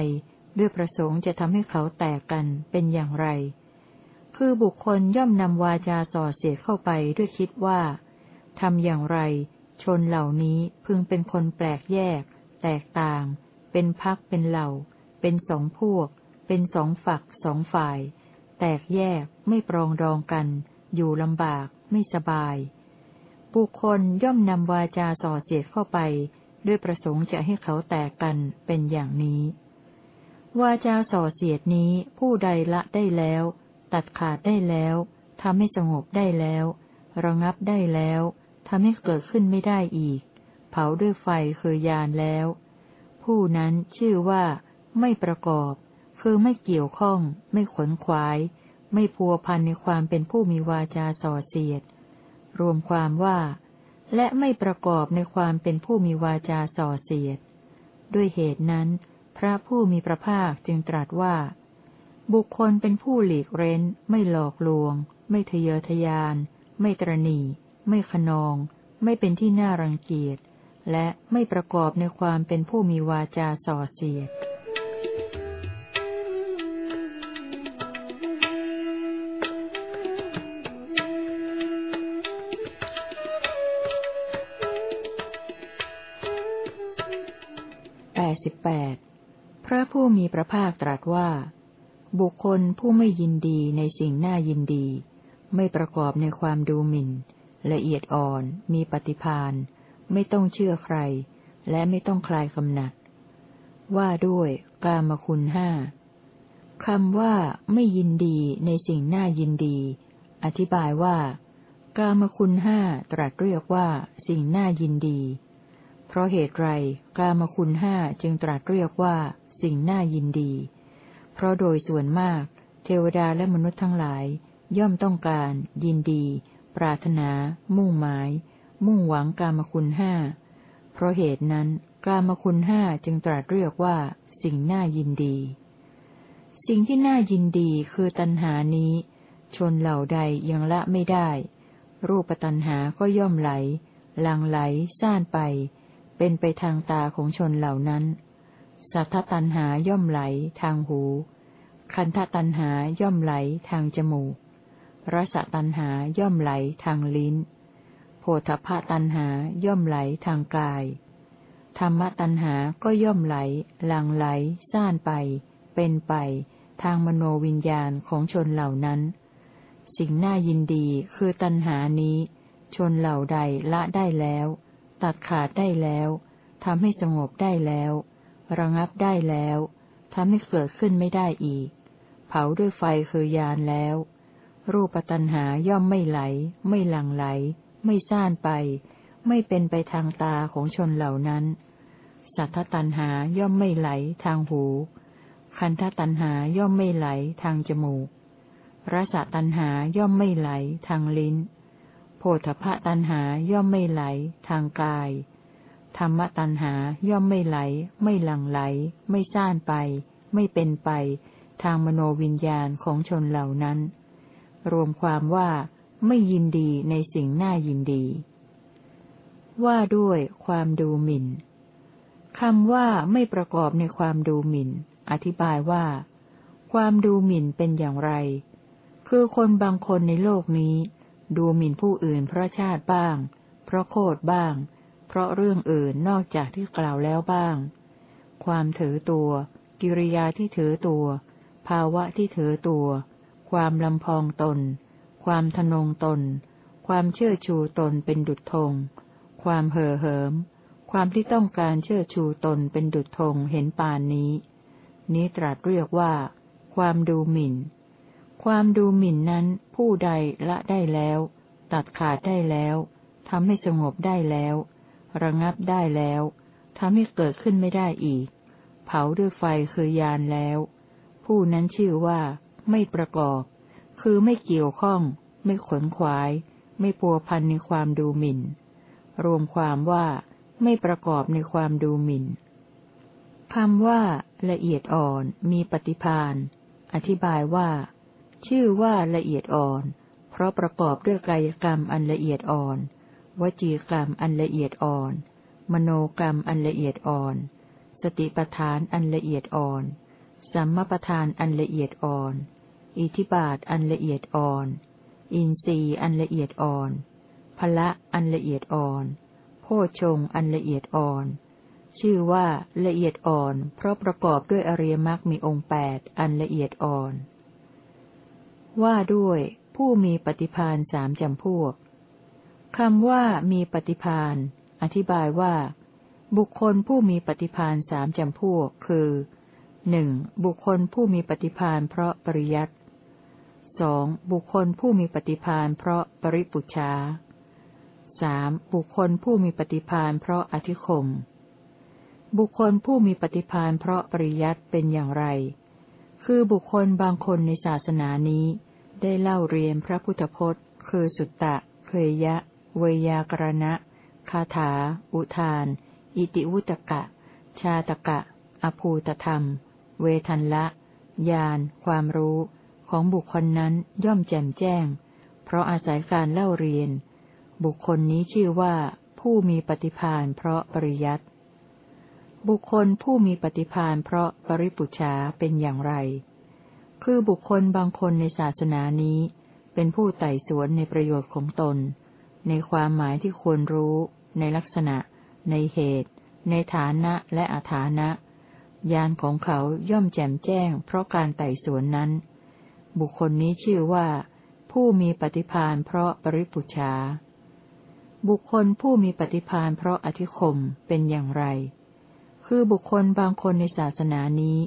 ด้วยประสงค์จะทำให้เขาแตกกันเป็นอย่างไร คือบุคคลย่อมนำวาจาส่อเสียดเข้าไปด้วยคิดว่าทำอย่างไร ชนเหล่านี้พึงเป็นคนแปลกแยก แตกต่าง เป็นพักเป็นเหล่า เป็นสองพวก เป็นสองฝักสองฝ่าย แตกแยกไม่ปรองดองกัน อยู่ลำบากไม่สบาย บุคคลย่อมนำวาจาส่อเสียดเข้าไป ด้วยประสงค์จะให้เขาแตกกันเป็นอย่างนี้ วาจาส่อเสียดนี้ผู้ใดละได้แล้ว ตัดขาดได้แล้วทำให้สงบได้แล้ว ระงับได้แล้วทำให้เกิดขึ้นไม่ได้อีก เผาด้วยไฟคือยานแล้ว ผู้นั้นชื่อว่า ไม่ประกอบ คือไม่เกี่ยวข้อง ไม่ขนขวาย ไม่พัวพันในความเป็นผู้มีวาจาส่อเสียด รวมความว่า และไม่ประกอบในความเป็นผู้มีวาจาส่อเสียด ด้วยเหตุนั้น พระผู้มีพระภาคจึงตรัสว่า บุคคลเป็นผู้หลีกเร้น ไม่หลอกลวง ไม่ทะเยอทะยาน ไม่ตรณีไม่ขนอง ไม่เป็นที่น่ารังเกียจ และไม่ประกอบในความเป็นผู้มีวาจาส่อเสียดแปดสิบแปดพระผู้มีพระภาคตรัสว่า บุคคลผู้ไม่ยินดีในสิ่งน่ายินดี ไม่ประกอบในความดูหมิ่น ละเอียดอ่อน มีปฏิพานไม่ต้องเชื่อใคร และไม่ต้องคลายกำหนัด ว่าด้วยกามคุณห้าคำว่าไม่ยินดีในสิ่งน่ายินดี อธิบายว่า กามคุณห้าตรัสเรียกว่าสิ่งน่ายินดี เพราะเหตุไรกามคุณห้าจึงตรัสเรียกว่าสิ่งน่ายินดี เพราะโดยส่วนมาก เทวดาและมนุษย์ทั้งหลาย ย่อมต้องการ ยินดี ปรารถนา มุ่งหมาย มุ่งหวังกามคุณห้า เพราะเหตุนั้น กามคุณห้าจึงตรัสเรียกว่า สิ่งน่ายินดี สิ่งที่น่ายินดีคือตัณหานี้ ชนเหล่าใดยังละไม่ได้ รูปตัณหาก็ย่อมไหลลังไหลซ่านไป เป็นไปทางตาของชนเหล่านั้น สัทธตัณหาย่อมไหลทางหู คันธตัณหาย่อมไหลทางจมูกรสตัณหาย่อมไหลทางลิ้น โพธพตัณหาย่อมไหลทางกาย ธรรมตัณหาก็ย่อมไหลหลังไหลซ่านไป เป็นไป ทางมโนวิญญาณของชนเหล่านั้น สิ่งน่ายินดีคือตัณหานี้ ชนเหล่าใดละได้แล้ว ตัดขาดได้แล้วทำให้สงบได้แล้ว ระงับได้แล้วทำให้เกิดขึ้นไม่ได้อีก เผาด้วยไฟคือยานแล้ว รูปตัณหาย่อมไม่ไหล ไม่หลั่งไหล ไม่ซ่านไป ไม่เป็นไปทางตาของชนเหล่านั้น สัทธตัณหาย่อมไม่ไหลทางหู คันธตัณหาย่อมไม่ไหลทางจมูกรสตัณหาย่อมไม่ไหลทางลิ้น โพธพะตัณหาย่อมไม่ไหลทางกาย ธรรมตัณหาย่อมไม่ไหล ไม่หลังไหล ไม่ซ่านไป ไม่เป็นไป ทางมโนวิญญาณของชนเหล่านั้น รวมความว่าไม่ยินดีในสิ่งน่ายินดี ว่าด้วยความดูหมิ่นคำว่าไม่ประกอบในความดูหมิ่น อธิบายว่า ความดูหมิ่นเป็นอย่างไร คือคนบางคนในโลกนี้ ดูหมิ่นผู้อื่นเพราะชาติบ้าง เพราะโคดบ้าง เพราะเรื่องอื่นนอกจากที่กล่าวแล้วบ้าง ความถือตัว กิริยาที่ถือตัว ภาวะที่ถือตัว ความลำพองตน ความทนงตน ความเชื่อชูตนเป็นดุจธง ความเห่อเหิม ความที่ต้องการเชื่อชูตนเป็นดุจธงเห็นปานนี้ นี้ตรัสเรียกว่า ความดูหมิ่น ความดูหมิ่นนั้นผู้ใดละได้แล้ว ตัดขาดได้แล้วทำให้สงบได้แล้ว ระงับได้แล้วทำให้เกิดขึ้นไม่ได้อีก เผาด้วยไฟคือยานแล้ว ผู้นั้นชื่อว่า ไม่ประกอบ คือไม่เกี่ยวข้อง ไม่ขนขวาย ไม่ปัวพันในความดูหมิ่น รวมความว่าไม่ประกอบในความดูหมิ่นคำว่า ละเอียดอ่อนมีปฏิพานอธิบายว่า ชื่อว่าละเอียดอ่อน เพราะประกอบด้วยกายกรรมอันละเอียดอ่อน วจีกรรมอันละเอียดอ่อน มโนกรรมอันละเอียดอ่อน สติปทานอันละเอียดอ่อน สัมมาปทานอันละเอียดอ่อน อิทิบาทอันละเอียดอ่อน อินทรีย์อันละเอียดอ่อนพละอันละเอียดอ่อน โพชงอันละเอียดอ่อน ชื่อว่าละเอียดอ่อน เพราะประกอบด้วยอริยมรรคมีองค์แปดอันละเอียดอ่อน ว่าด้วยผู้มีปฏิพานสามจำพวก คำว่ามีปฏิพานอธิบายว่า บุคคลผู้มีปฏิพานสามจำพวก คือหนึ่งบุคคลผู้มีปฏิพานเพราะปริยัติสองบุคคลผู้มีปฏิพานเพราะปริปุชาสามบุคคลผู้มีปฏิพานเพราะอธิคม บุคคลผู้มีปฏิพานเพราะปริยัติเป็นอย่างไร คือบุคคลบางคนในศาสนานี้ ได้เล่าเรียนพระพุทธพจน์ คือสุตตะ เคยยะ เวยากรณะ คาถา อุทาน อิติวุตกะ ชาตกะ อภูตธรรม เวทันละญาณความรู้ ของบุคคลนั้นย่อมแจ่มแจ้ง เพราะอาศัยการเล่าเรียน บุคคลนี้ชื่อว่าผู้มีปฏิพานเพราะปริยัติ บุคคลผู้มีปฏิพานเพราะปริปุชาเป็นอย่างไร คือบุคคลบางคนในศาสนานี้ เป็นผู้ไต่สวนในประโยชน์ของตน ในความหมายที่ควรรู้ ในลักษณะ ในเหตุ ในฐานะและอาฐานะ ญาณของเขาย่อมแจ่มแจ้ง เพราะการไต่สวนนั้น บุคคลนี้ชื่อว่า ผู้มีปฏิพานเพราะปริปุชาบุคคลผู้มีปฏิพานเพราะอธิคมเป็นอย่างไร คือบุคคลบางคนในศาสนานี้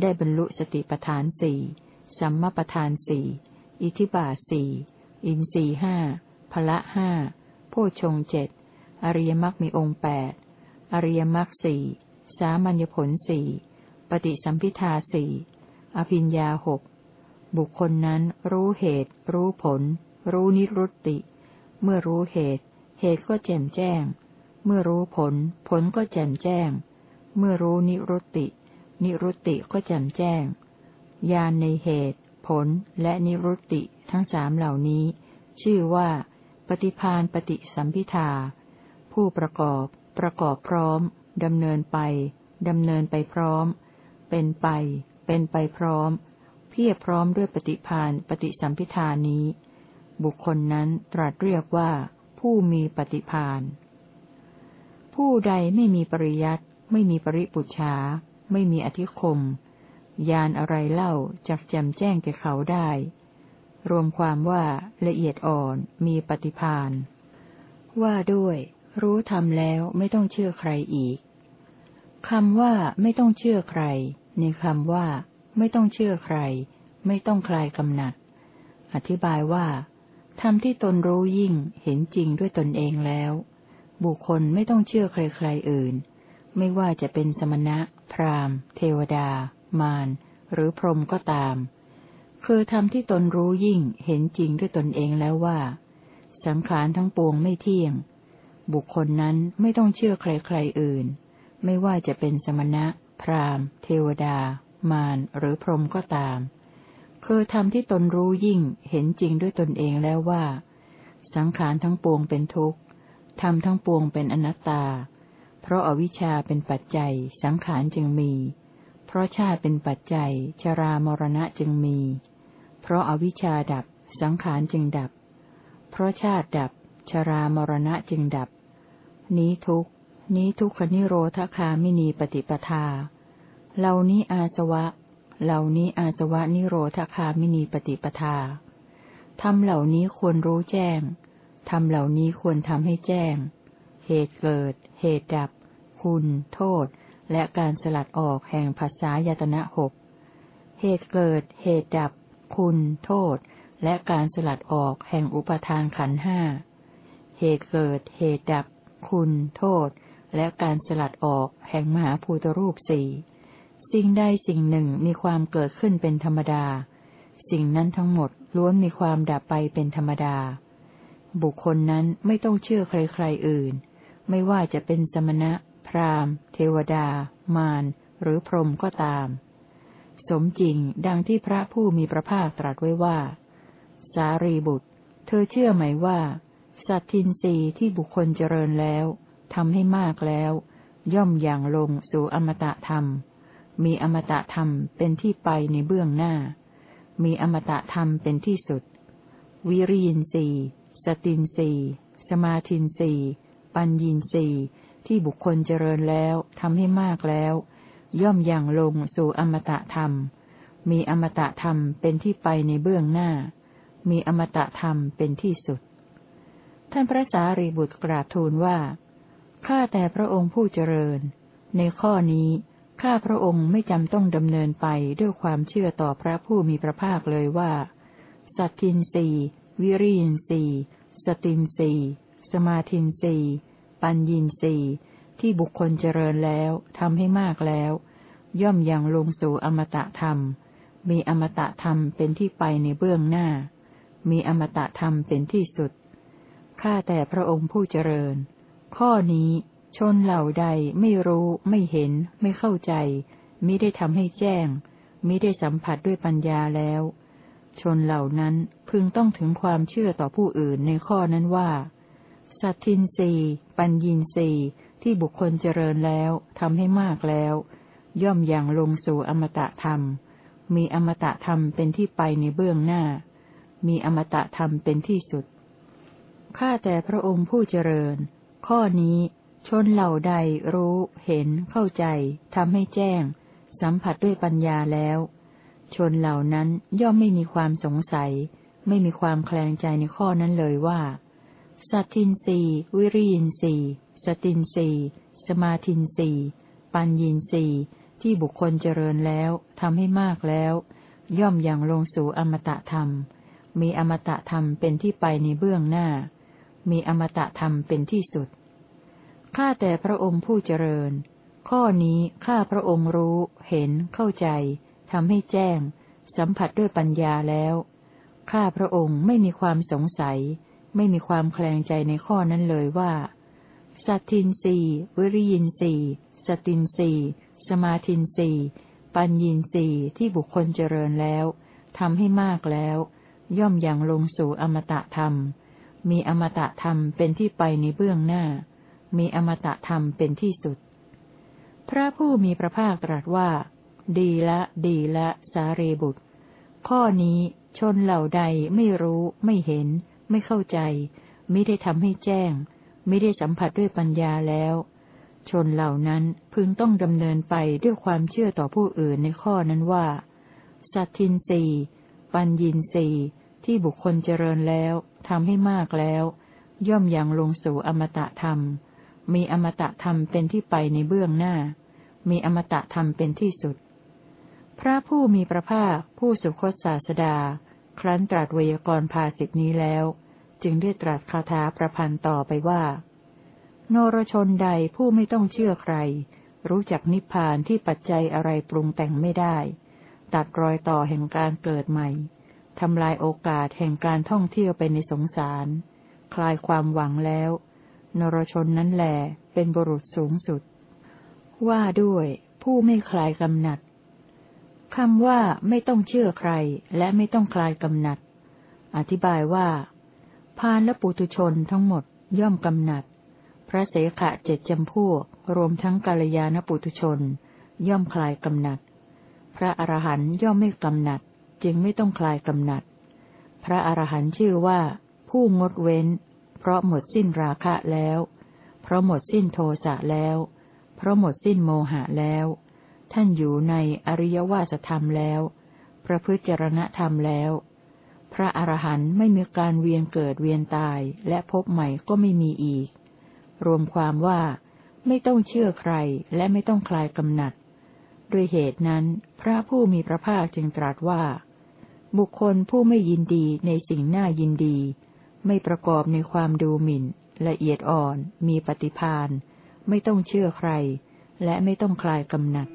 ได้บรรลุสติปทานสี่สัมมาปทานสี่ อิทิบาสี่ อินสี่ห้า พละห้าโพชงเจ็ดอริยมรรคมีองค์แปดอริยมรรคสี่สามัญญผลสี่ปฏิสัมพิทาสี่อภิญญาหกบุคคลนั้นรู้เหตุ รู้ผล รู้นิรุตติ เมื่อรู้เหตุ เหตุก็แจ่มแจ้ง เมื่อรู้ผล ผลก็แจ่มแจ้ง เมื่อรู้นิรุตติ นิรุตติก็แจ่มแจ้ง ญาณในเหตุ ผลและนิรุตติทั้งสามเหล่านี้ ชื่อว่า ปฏิพานปฏิสัมพิทาผู้ประกอบ ประกอบพร้อมดำเนินไปดำเนินไปพร้อม เป็นไป เป็นไปพร้อม เพียบพร้อมด้วยปฏิพานปฏิสัมพิธานี้ บุคคลนั้นตรัสเรียกว่า ผู้มีปฏิพานผู้ใดไม่มีปริยัติไม่มีปริปุชาไม่มีอธิคม ยานอะไรเล่าจักแจมแจ้งแก่เขาได้ รวมความว่าละเอียดอ่อนมีปฏิพานว่าด้วย รู้ทำแล้วไม่ต้องเชื่อใครอีกคำว่าไม่ต้องเชื่อใคร ในคำว่า ไม่ต้องเชื่อใคร ไม่ต้องคลายกำหนัด อธิบายว่าทำที่ตนรู้ยิ่งเห็นจริงด้วยตนเองแล้ว บุคคลไม่ต้องเชื่อใครๆอื่น ไม่ว่าจะเป็นสมณะ พราหมณ์ เทวดา มาร หรือพรหมก็ตาม คือทำที่ตนรู้ยิ่งเห็นจริงด้วยตนเองแล้วว่า สังขารทั้งปวงไม่เที่ยง บุคคลนั้นไม่ต้องเชื่อใครๆอื่น ไม่ว่าจะเป็นสมณะ พราหมณ์ เทวดา มารหรือพรหมก็ตาม คือทำที่ตนรู้ยิ่งเห็นจริงด้วยตนเองแล้วว่า สังขารทั้งปวงเป็นทุกข์ทำทั้งปวงเป็นอนัตตา เพราะอาวิชชาเป็นปัจจัย สังขารจึงมี เพราะชาติเป็นปัจจัย ชรามรณะจึงมี เพราะอาวิชชาดับ สังขารจึงดับ เพราะชาติดับ ชรามรณะจึงดับ นี้ทุกนี้ทุกขนิโรธคามินีปฏิปทา เหล่านี้อาสวะ เหล่านี้อาสวะนิโรธคามินีปฏิปทาทำเหล่านี้ควรรู้แจ้งทำเหล่านี้ควรทำให้แจ้ง เหตุเกิด เหตุดับ คุณ โทษ และการสลัดออกแห่งภาษายตนะหกเหตุเกิด เหตุดับ คุณ โทษ และการสลัดออกแห่งอุปทานขันห้า เหตุเกิด เหตุดับ คุณ โทษ และการสลัดออกแห่งมหาภูตรูปสี่ สิ่งใดสิ่งหนึ่งมีความเกิดขึ้นเป็นธรรมดา สิ่งนั้นทั้งหมดล้วนมีความดับไปเป็นธรรมดา บุคคลนั้นไม่ต้องเชื่อใครๆอื่น ไม่ว่าจะเป็นสมณะ พราหมณ์ เทวดา มาร หรือพรหมก็ตาม สมจริงดังที่พระผู้มีพระภาคตรัสไว้ว่า สารีบุตร เธอเชื่อไหมว่า สัตทินรีที่บุคคลเจริญแล้วทำให้มากแล้ว ย่อมอย่างลงสู่อมตะธรรม มีอมตะธรรมเป็นที่ไปในเบื้องหน้า มีอมตะธรรมเป็นที่สุด วิริยินสีสตินสีสมาธินสีปัญญินสีที่บุคคลเจริญแล้วทำให้มากแล้ว ย่อมอย่างลงสู่อมตะธรรม มีอมตะธรรมเป็นที่ไปในเบื้องหน้า มีอมตะธรรมเป็นที่สุด ท่านพระสารีบุตรกราบทูลว่า ข้าแต่พระองค์ผู้เจริญ ในข้อนี้ ข้าพระองค์ไม่จำต้องดำเนินไปด้วยความเชื่อต่อพระผู้มีพระภาคเลยว่า สัตทินรีวิริยินรีสตินรีสมาธินรีปัญญินรี ที่บุคคลเจริญแล้วทำให้มากแล้ว ย่อมยังลงสู่อมตะธรรม มีอมตะธรรมเป็นที่ไปในเบื้องหน้า มีอมตะธรรมเป็นที่สุด ข้าแต่พระองค์ผู้เจริญ ข้อนี้ชนเหล่าใดไม่รู้ไม่เห็น ไม่เข้าใจมิได้ทำให้แจ้งมิได้สัมผัสด้วยปัญญาแล้ว ชนเหล่านั้นพึงต้องถึงความเชื่อต่อผู้อื่นในข้อนั้นว่า สัตทินรีปัญญินรี ที่บุคคลเจริญแล้วทำให้มากแล้ว ย่อมอย่างลงสู่อมตะธรรม มีอมตะธรรมเป็นที่ไปในเบื้องหน้า มีอมตะธรรมเป็นที่สุด ข้าแต่พระองค์ผู้เจริญ ข้อนี้ชนเหล่าใดรู้ เห็น เข้าใจทำให้แจ้ง สัมผัสด้วยปัญญาแล้ว ชนเหล่านั้นย่อมไม่มีความสงสัย ไม่มีความแคลงใจในข้อนั้นเลยว่า สัตทินรีวิริยินรี สตินรีสมาธินรีปัญญินรีที่บุคคลเจริญแล้วทำให้มากแล้ว ย่อมอย่างลงสู่อมตะธรรม มีอมตะธรรมเป็นที่ไปในเบื้องหน้า มีอมตะธรรมเป็นที่สุด ข้าแต่พระองค์ผู้เจริญ ข้อนี้ข้าพระองค์รู้ เห็น เข้าใจทำให้แจ้ง สัมผัสด้วยปัญญาแล้ว ข้าพระองค์ไม่มีความสงสัย ไม่มีความแคลงใจในข้อนั้นเลยว่า สัตทินรีวิริยินรีสตินรีสมาทินรีปัญญินรีที่บุคคลเจริญแล้วทำให้มากแล้ว ย่อมอย่างลงสู่อมตะธรรม มีอมตะธรรมเป็นที่ไปในเบื้องหน้า มีอมตะธรรมเป็นที่สุด พระผู้มีพระภาคตรัสว่า ดีละดีละสารีบุตร ข้อนี้ชนเหล่าใดไม่รู้ไม่เห็น ไม่เข้าใจ ไม่ได้ทำให้แจ้ง ไม่ได้สัมผัสด้วยปัญญาแล้ว ชนเหล่านั้นพึงต้องดำเนินไปด้วยความเชื่อต่อผู้อื่นในข้อนั้นว่า สัตทินรีปัญญินรีที่บุคคลเจริญแล้วทำให้มากแล้ว ย่อมยังลงสู่อมตะธรรม มีอมตะธรรมเป็นที่ไปในเบื้องหน้า มีอมตะธรรมเป็นที่สุด พระผู้มีพระภาคผู้สุคตศาสดา ครั้นตรัสเวยากรภาสิทนี้แล้ว จึงได้ตรัสคาถาประพันธ์ต่อไปว่า โนรชนใดผู้ไม่ต้องเชื่อใคร รู้จักนิพพานที่ปัจจัยอะไรปรุงแต่งไม่ได้ ตัดรอยต่อแห่งการเกิดใหม่ทำลายโอกาสแห่งการท่องเที่ยวไปในสงสาร คลายความหวังแล้ว นรชนนั้นแหลเป็นบุรุษสูงสุด ว่าด้วยผู้ไม่คลายกำหนัดคำว่าไม่ต้องเชื่อใครและไม่ต้องคลายกำหนัด อธิบายว่า พานและปุตุชนทั้งหมดย่อมกำหนัด พระเสขะเจ็ดจำพวก รวมทั้งกาลยานปุตุชน ย่อมคลายกำหนัด พระอรหันย่อมไม่กำหนัด จึงไม่ต้องคลายกำหนัด พระอรหันชื่อว่า ผู้งดเว้น เพราะหมดสิ้นราคะแล้ว เพราะหมดสิ้นโทสะแล้ว เพราะหมดสิ้นโมหะแล้ว ท่านอยู่ในอริยวาสธรรมแล้วพระพฤจรณธรรมแล้ว พระอรหันต์ไม่มีการเวียนเกิดเวียนตายและพบใหม่ก็ไม่มีอีก รวมความว่าไม่ต้องเชื่อใครและไม่ต้องคลายกำหนัด ด้วยเหตุนั้น พระผู้มีพระภาคจึงตรัสว่า บุคคลผู้ไม่ยินดีในสิ่งน่ายินดี ไม่ประกอบในความดูหมิ่น ละเอียดอ่อน มีปฏิพานไม่ต้องเชื่อใคร และไม่ต้องคลายกำหนัด